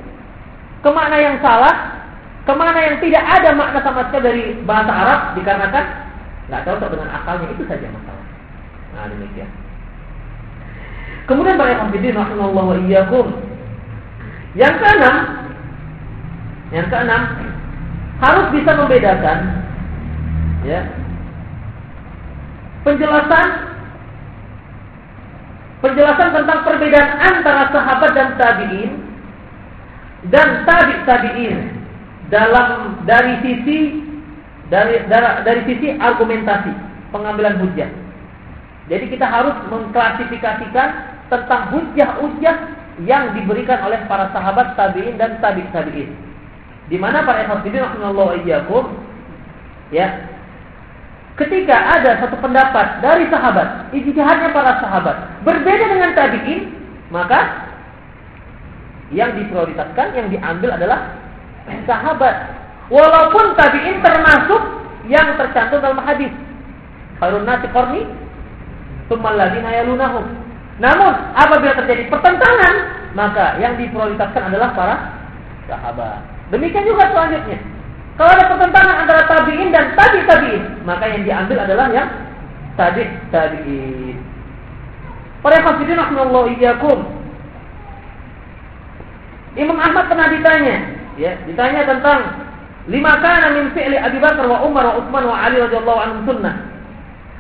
Ke makna yang salah Ke mana yang tidak ada makna sama sekali dari bahasa Arab dikarenakan nggak cocok dengan akalnya itu saja masalah. Nah demikian. Kemudian para hafidin rahimallahu iyyakum. Yang keenam, yang keenam harus bisa membedakan ya penjelasan penjelasan tentang perbedaan antara sahabat dan tabi'in dan tabi' tabi'in dalam dari sisi dari dari, dari sisi argumentasi pengambilan hujah. Jadi kita harus mengklasifikasikan tentang hujah-hujah yang diberikan oleh para sahabat tabi'in dan tabi' tabi'in. Di mana para hafidin rahimallahu iyyakum ya ketika ada satu pendapat dari sahabat, ijtihadnya para sahabat berbeda dengan tabi'in, maka yang diprioritaskan, yang diambil adalah sahabat. Walaupun tabi'in termasuk yang tercantum dalam hadis. Harun nasi korni, ladina yalunahum. Namun apabila terjadi pertentangan, maka yang diprioritaskan adalah para sahabat. Demikian juga selanjutnya. Kalau ada pertentangan antara tabi'in dan tabi tabi'in, maka yang diambil adalah yang tabi tabi'in. Para hafidin rahimallahu iyyakum. Imam Ahmad pernah ditanya, ya, ditanya tentang lima kana min fi'li Abi Bakar wa Umar wa Utsman wa Ali radhiyallahu anhum sunnah.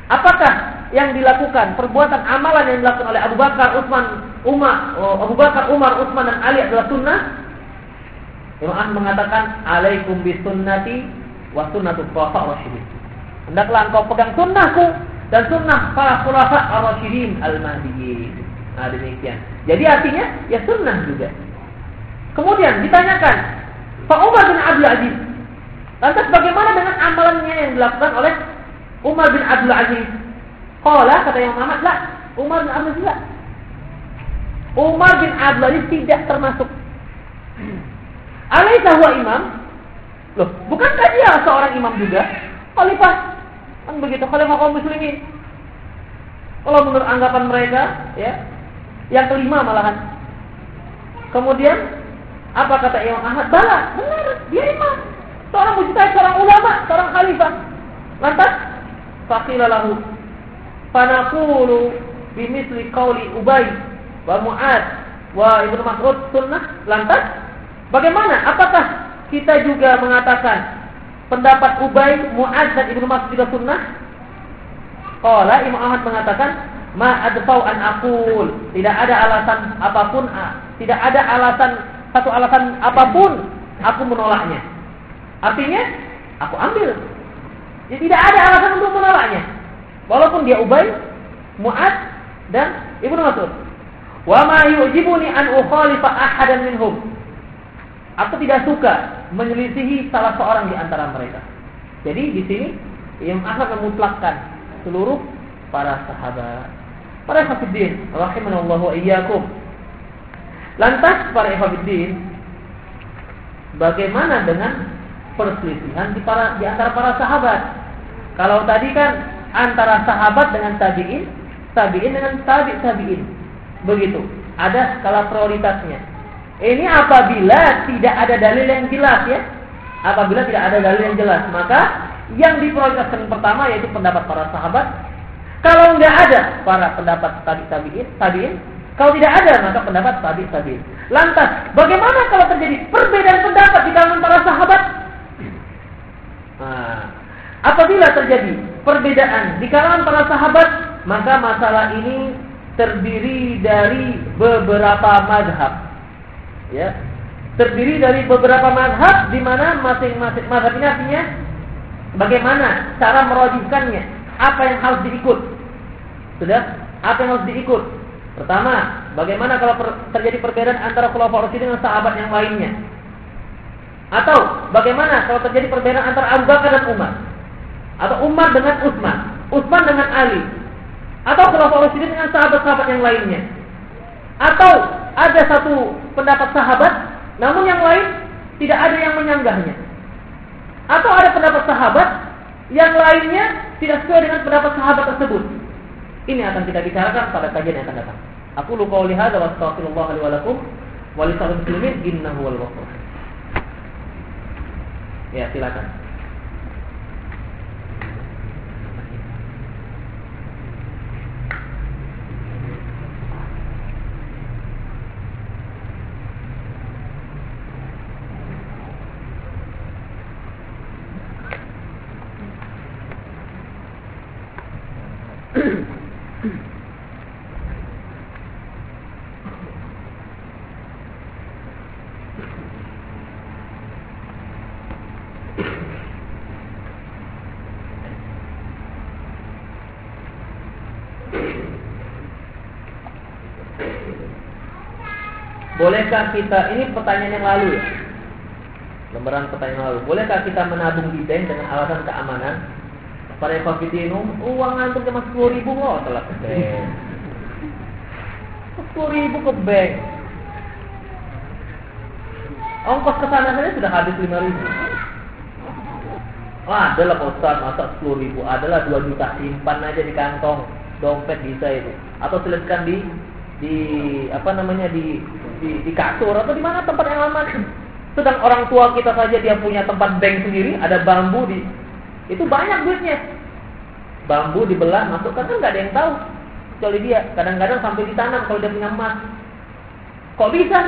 Apakah yang dilakukan, perbuatan amalan yang dilakukan oleh Abu Bakar, Utsman, Umar, oh, Abu Bakar, Umar, Utsman dan Ali adalah sunnah. Imam Ahmad mengatakan, "Alaikum bisunnati wa sunnatu khulafa rasyidin." Hendaklah engkau pegang sunnahku dan sunnah para khulafa ar-rasyidin al-mahdiyyin. Nah, demikian. Jadi artinya ya sunnah juga. Kemudian ditanyakan, Pak Umar bin Abdul Aziz, lantas bagaimana dengan amalannya yang dilakukan oleh Umar bin Abdul Aziz? Qala kata yang Muhammad, lah Umar bin Abdul Aziz Umar bin Abdul Aziz tidak termasuk. Alaisa huwa imam? Loh, bukankah dia seorang imam juga? Khalifah. Kan begitu khalifah kaum muslimin. Kalau menurut anggapan mereka, ya, yang kelima malahan. Kemudian apa kata Imam Ahmad? Bala, benar, dia imam. Seorang mujtahid, seorang ulama, seorang khalifah. Lantas, faqila lahu fanaqulu bimisli qauli Ubay wa Mu'ad wa Ibnu Mas'ud sunnah? Lantas? Bagaimana? Apakah kita juga mengatakan pendapat Ubay, Mu'ad dan Ibnu Mas'ud juga sunnah? Qala Imam Ahmad mengatakan ma adfau an aqul. Tidak ada alasan apa pun tidak ada alasan satu alasan apa pun aku menolaknya artinya aku ambil ya, tidak ada alasan untuk menolaknya Walaupun dia Ubay, Mu'ad dan Ibnu Mas'ud. Wa ma yu'jibuni an ukhalifa ahadan minhum. Aku tidak suka menyelisihi salah seorang di antara mereka. Jadi di sini yang akan memutlakkan seluruh para sahabat. Para hafidin, rahimanallahu wa iyyakum. Lantas para hafidin, bagaimana dengan perselisihan di, para, di antara para sahabat? Kalau tadi kan antara sahabat dengan tabi'in, tabi'in dengan tabi' tabi'in. Begitu. Ada skala prioritasnya. Ini apabila tidak ada dalil yang jelas ya. Apabila tidak ada dalil yang jelas, maka yang diprioritaskan pertama yaitu pendapat para sahabat. Kalau nggak ada para pendapat tabi' tabi'in, tabi'in, kalau tidak ada maka pendapat tabi' tabi'in. Lantas, bagaimana kalau terjadi perbedaan pendapat di kalangan para sahabat? Apabila terjadi perbedaan di kalangan para sahabat, maka masalah ini terdiri dari beberapa madhab. Ya, terdiri dari beberapa madhab di mana masing-masing madhab ini artinya bagaimana cara merojihkannya, apa yang harus diikut. Sudah, apa yang harus diikut? Pertama, bagaimana kalau terjadi perbedaan antara khulafaur rasyidin dengan sahabat yang lainnya? Atau bagaimana kalau terjadi perbedaan antara Abu Bakar dan Umar? atau Umar dengan Utsman, Utsman dengan Ali, atau Khulafaur Rasyidin dengan sahabat-sahabat yang lainnya. Atau ada satu pendapat sahabat, namun yang lain tidak ada yang menyanggahnya. Atau ada pendapat sahabat yang lainnya tidak sesuai dengan pendapat sahabat tersebut. Ini akan kita bicarakan pada kajian yang akan datang. Aku lupa lihat wa astaghfirullah li wa lakum muslimin innahu wal ghafur. Ya, silakan. Bolehkah kita ini pertanyaan yang lalu ya? Lembaran pertanyaan lalu. Bolehkah kita menabung di bank dengan alasan keamanan? Pada Fakidinum, uang antum cuma sepuluh ribu kok telah ke bank. Sepuluh ribu ke bank. Ongkos ke sana saja sudah habis lima ribu. Wah, adalah Ustaz, masa sepuluh ribu, adalah dua juta simpan aja di kantong, dompet bisa itu, atau selipkan di di apa namanya di di, di kasur atau di mana tempat yang aman. Sedang orang tua kita saja dia punya tempat bank sendiri, ada bambu di itu banyak duitnya. Bambu dibelah, masukkan kan nggak ada yang tahu kecuali dia. Kadang-kadang sampai ditanam kalau dia punya emas. Kok bisa?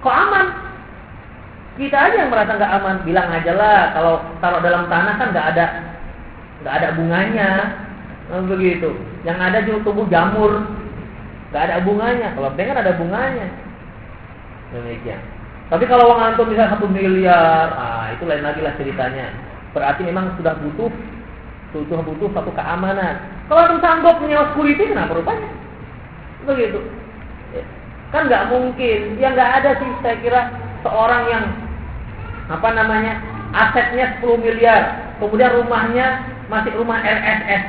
Kok aman? Kita aja yang merasa nggak aman. Bilang aja lah kalau taruh dalam tanah kan nggak ada nggak ada bunganya. Nah, begitu. Yang ada cuma tumbuh jamur. Nggak ada bunganya. Kalau bank kan ada bunganya. Demikian. Tapi kalau uang antum bisa satu miliar, ah itu lain lagi lah ceritanya. Berarti memang sudah butuh butuh butuh satu keamanan. Kalau antum sanggup punya security, kenapa rupanya? Begitu. Ya. Kan nggak mungkin. Yang nggak ada sih saya kira seorang yang apa namanya asetnya 10 miliar, kemudian rumahnya masih rumah RSS.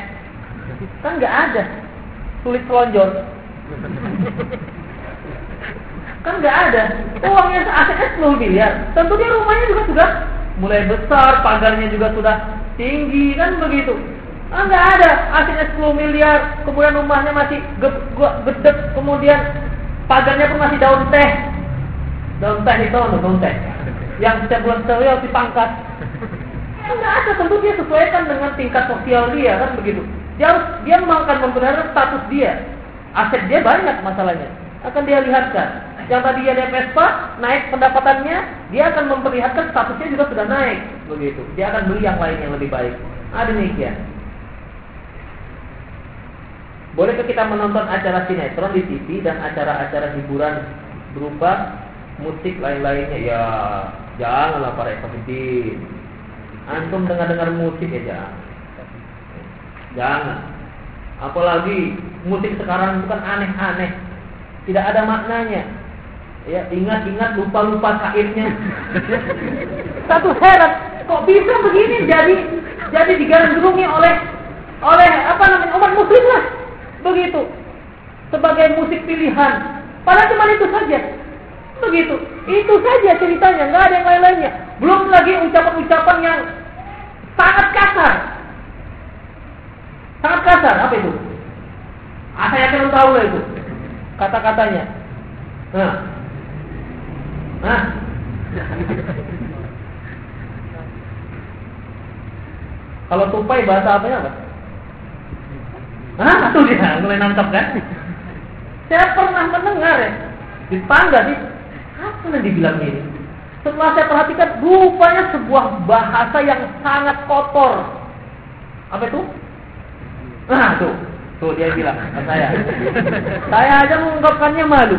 Kan nggak ada. Sulit selonjor. Kan nggak ada. Uangnya asetnya 10 miliar. Tentunya rumahnya juga sudah mulai besar, pagarnya juga sudah tinggi, kan begitu. Ah, nggak ada. Asetnya 10 miliar, kemudian rumahnya masih gede, kemudian pagarnya pun masih daun teh. Daun teh itu daun teh. Yang setiap bulan sekali harus dipangkas. Enggak ada, tentu dia sesuaikan dengan tingkat sosial dia, kan begitu. Dia harus dia akan memperhatikan status dia. Aset dia banyak masalahnya. Akan dia lihatkan yang tadi ada Vespa naik pendapatannya, dia akan memperlihatkan statusnya juga sudah naik, begitu. Dia akan beli yang lain yang lebih baik. Ah demikian. Bolehkah kita menonton acara sinetron di TV dan acara-acara hiburan berupa musik lain-lainnya? Ya, janganlah para ekofidin. Antum dengar-dengar musik ya jangan. Jangan. Apalagi musik sekarang bukan aneh-aneh. Tidak ada maknanya. Ya, ingat-ingat lupa-lupa syairnya. Satu heran, kok bisa begini jadi jadi digandrungi oleh oleh apa namanya umat muslim lah. Begitu. Sebagai musik pilihan. Padahal cuma itu saja. Begitu. Itu saja ceritanya, nggak ada yang lain-lainnya. Belum lagi ucapan-ucapan yang sangat kasar. Sangat kasar, apa itu? Ah, saya akan tahu lah itu. Kata-katanya. Nah, Hah? Kalau tupai bahasa apa ya, Pak? Hah? Tuh dia mulai nangkap kan? Saya pernah mendengar ya. Di tangga sih. Apa yang dibilang ini? Setelah saya perhatikan, rupanya sebuah bahasa yang sangat kotor. Apa itu? Nah, tuh. Tuh dia bilang saya. saya aja mengungkapkannya malu.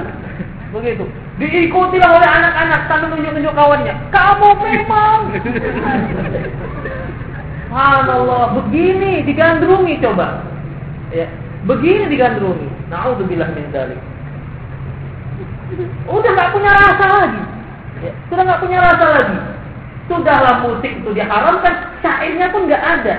Begitu. Diikutilah oleh anak-anak sambil tunjuk-tunjuk kawannya. Kamu memang. Allah, begini digandrungi coba. Ya, begini digandrungi. Nauzubillah min dzalik. Udah nggak punya rasa lagi. Ya, sudah nggak punya rasa lagi. Sudahlah musik itu diharamkan, syairnya pun nggak ada.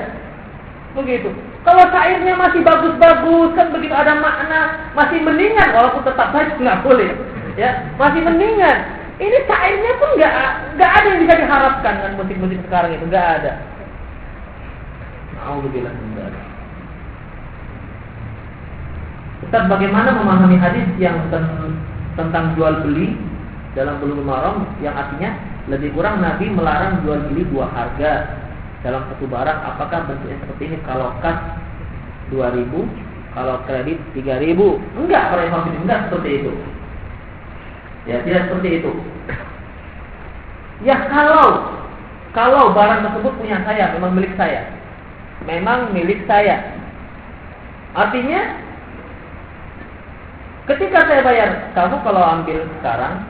Begitu. Kalau syairnya masih bagus-bagus, kan begitu ada makna, masih mendingan walaupun tetap baik nggak boleh ya masih mendingan. Ini cairnya pun nggak nggak ada yang bisa diharapkan dengan musik-musik sekarang itu nggak ada. Alhamdulillah Ustaz bagaimana memahami hadis yang tentang jual beli dalam belum maram yang artinya lebih kurang Nabi melarang jual beli dua harga dalam satu barang? Apakah bentuknya seperti ini? Kalau kas 2000 kalau kredit 3000 enggak kalau Imam enggak seperti itu Ya, tidak seperti itu. Ya kalau kalau barang tersebut punya saya, memang milik saya. Memang milik saya. Artinya ketika saya bayar, kamu kalau ambil sekarang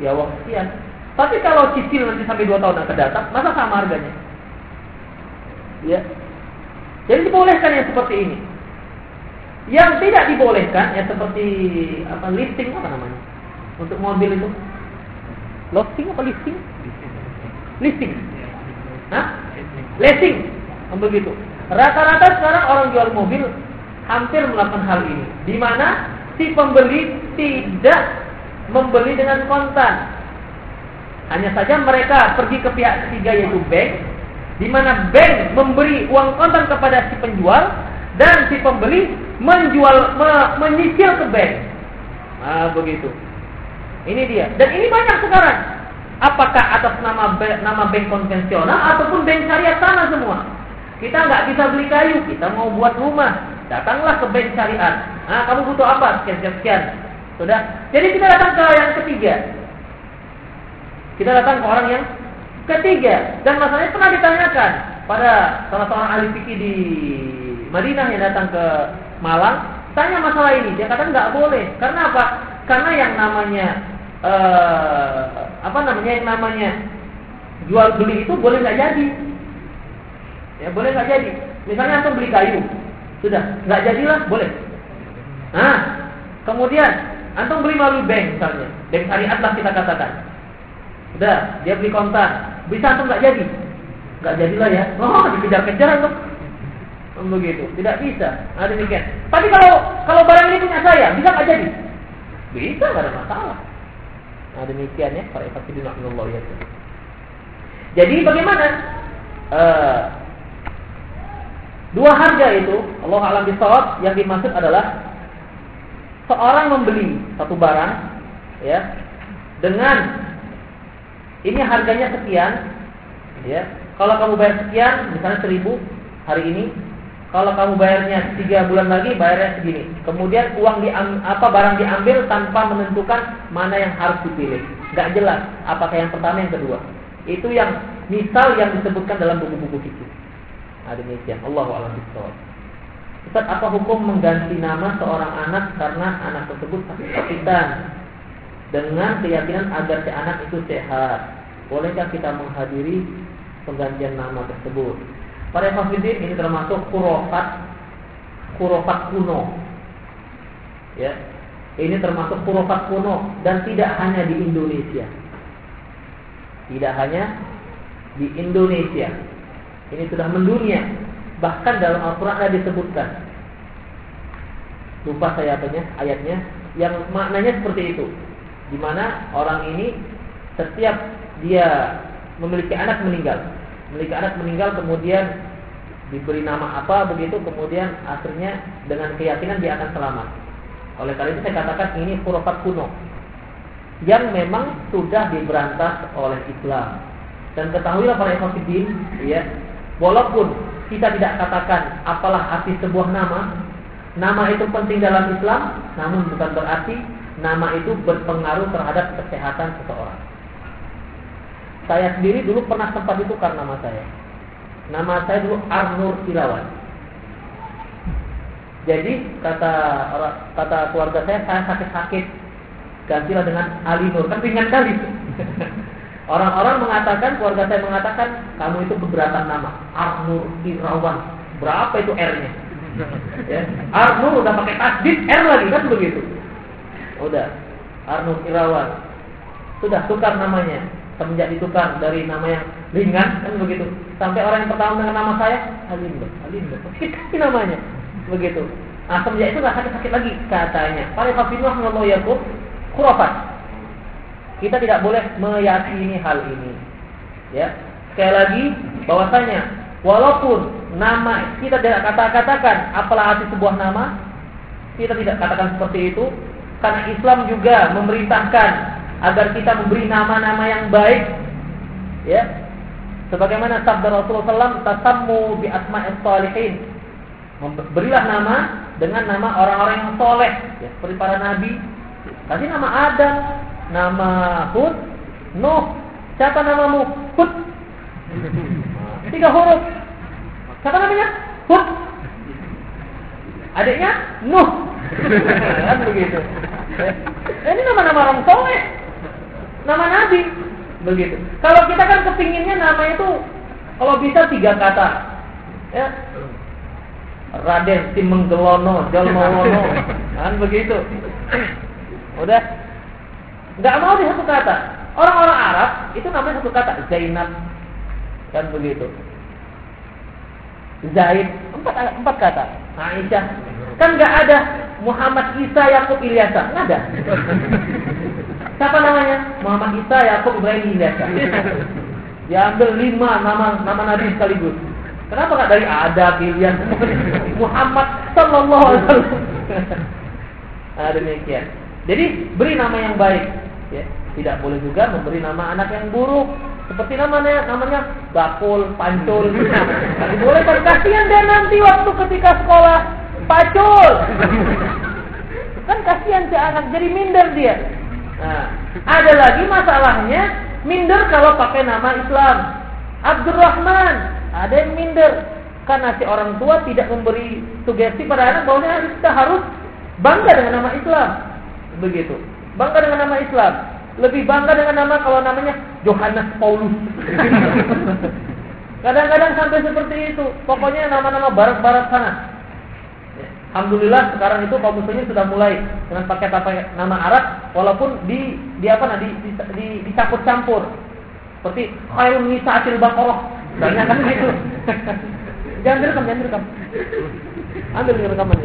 ya uang sekian. Tapi kalau cicil nanti sampai dua tahun akan datang, masa sama harganya? Ya. Jadi dibolehkan yang seperti ini. Yang tidak dibolehkan ya seperti apa listing apa namanya? Untuk mobil itu. Listing apa listing? Listing. Hah? Leasing. Begitu. Rata-rata sekarang orang jual mobil hampir melakukan hal ini. Di mana si pembeli tidak membeli dengan kontan. Hanya saja mereka pergi ke pihak ketiga yaitu bank, di mana bank memberi uang kontan kepada si penjual dan si pembeli menjual me, menyicil ke bank. Nah, begitu. Ini dia. Dan ini banyak sekarang. Apakah atas nama nama bank konvensional ataupun bank syariah sama semua. Kita nggak bisa beli kayu, kita mau buat rumah. Datanglah ke bank syariat. Nah, kamu butuh apa? Sekian, sekian. Sudah. Jadi kita datang ke yang ketiga. Kita datang ke orang yang ketiga. Dan masalahnya pernah ditanyakan pada salah seorang ahli fikih di Madinah yang datang ke Malang. Tanya masalah ini. Dia kata nggak boleh. Karena apa? Karena yang namanya uh, apa namanya namanya jual beli itu boleh nggak jadi. Ya boleh nggak jadi. Misalnya antum beli kayu, sudah nggak jadilah boleh. Nah, kemudian antum beli melalui bank misalnya, bank syariat lah kita katakan. Sudah, dia beli kontan, bisa antum nggak jadi, nggak jadilah ya. Oh, dikejar-kejar antum. Begitu, tidak bisa. Nah demikian. Tapi kalau kalau barang ini punya saya, bisa nggak jadi? Bisa, nggak ada masalah. Nah demikian ya, para ikhwan ya. Jadi bagaimana? Uh, Dua harga itu, Allah alam bisawab, yang dimaksud adalah seorang membeli satu barang, ya, dengan ini harganya sekian, ya. Kalau kamu bayar sekian, misalnya seribu hari ini, kalau kamu bayarnya tiga bulan lagi, bayarnya segini. Kemudian uang di apa barang diambil tanpa menentukan mana yang harus dipilih. Gak jelas apakah yang pertama yang kedua. Itu yang misal yang disebutkan dalam buku-buku fikih. Nah, demikian. Allah a'lam. Ustaz, apa hukum mengganti nama seorang anak karena anak tersebut sakit sakitan dengan keyakinan agar si anak itu sehat? Bolehkah kita menghadiri penggantian nama tersebut? Para hafidin ini termasuk kurofat kurofat kuno. Ya. Ini termasuk kurofat kuno dan tidak hanya di Indonesia. Tidak hanya di Indonesia. Ini sudah mendunia. Bahkan dalam Al-Quran ada disebutkan. Lupa saya apanya, ayatnya. Yang maknanya seperti itu. Di mana orang ini setiap dia memiliki anak meninggal. Memiliki anak meninggal kemudian diberi nama apa begitu kemudian akhirnya dengan keyakinan dia akan selamat. Oleh karena itu saya katakan ini khurafat kuno yang memang sudah diberantas oleh Islam. Dan ketahuilah para ikhwatiddin, ya, Walaupun kita tidak katakan apalah arti sebuah nama, nama itu penting dalam Islam, namun bukan berarti nama itu berpengaruh terhadap kesehatan seseorang. Saya sendiri dulu pernah sempat ditukar nama saya. Nama saya dulu Arnur Irawan. Jadi kata kata keluarga saya saya sakit-sakit gantilah dengan Ali Nur kan ringan kali. Orang-orang mengatakan, keluarga saya mengatakan, kamu itu keberatan nama. Arnur Irawan. Berapa itu R-nya? Ya. Arnur udah pakai tasdid R lagi kan begitu. Udah. Arnur Irawan. Sudah tukar namanya. Semenjak ditukar dari nama yang ringan kan begitu. Sampai orang yang pertama dengan nama saya Alimba, Alimba. Kasih namanya. Begitu. Nah, semenjak itu nggak sakit-sakit lagi katanya. Para kafirullah Allah yakub kurafat kita tidak boleh meyakini hal ini. Ya. Sekali lagi bahwasanya walaupun nama kita tidak kata-katakan apalah arti sebuah nama, kita tidak katakan seperti itu karena Islam juga memerintahkan agar kita memberi nama-nama yang baik. Ya. Sebagaimana sabda Rasulullah SAW, tasammu bi asma'is salihin. Berilah nama dengan nama orang-orang yang soleh, ya, seperti para nabi. Kasih nama Adam, nama Hud, Nuh. Siapa namamu? Hud. Tiga huruf. Siapa namanya? Hud. adiknya Nuh. kan begitu. Ini nama-nama orang soleh. Nama Nabi. Begitu. Kalau kita kan kepinginnya nama itu kalau bisa tiga kata. Ya. Raden Timenggelono, Jalmawono. Kan begitu. Udah. Enggak mau di satu kata. Orang-orang Arab itu namanya satu kata, Zainab. Kan begitu. Zaid, empat, empat kata. Aisyah. Kan nggak ada Muhammad Isa Yakub Ilyasa, nggak ada. Siapa namanya? Muhammad Isa Yakub Ibrahim Ilyasa. Diambil lima nama nama Nabi sekaligus. Kenapa nggak dari ada pilihan Muhammad Sallallahu Alaihi Wasallam? Nah, demikian. Jadi beri nama yang baik. Ya. Tidak boleh juga memberi nama anak yang buruk. Seperti namanya namanya bakul, pancul. Tapi boleh kan kasihan dia nanti waktu ketika sekolah pacul. Kan kasihan si anak jadi minder dia. Nah, ada lagi masalahnya minder kalau pakai nama Islam. Abdurrahman, ada yang minder karena si orang tua tidak memberi sugesti pada anak bahwa kita harus bangga dengan nama Islam. Begitu. Bangga dengan nama Islam lebih bangga dengan nama kalau namanya Johannes Paulus. Kadang-kadang sampai seperti itu. Pokoknya nama-nama barat-barat sana. Alhamdulillah sekarang itu kaum muslimin sudah mulai dengan pakai pakai nama Arab walaupun di di apa nah di, di, di dicampur-campur. Seperti khairun nisa'atil baqarah. Banyak kan gitu. jangan direkam, jangan direkam. Ambil rekamannya.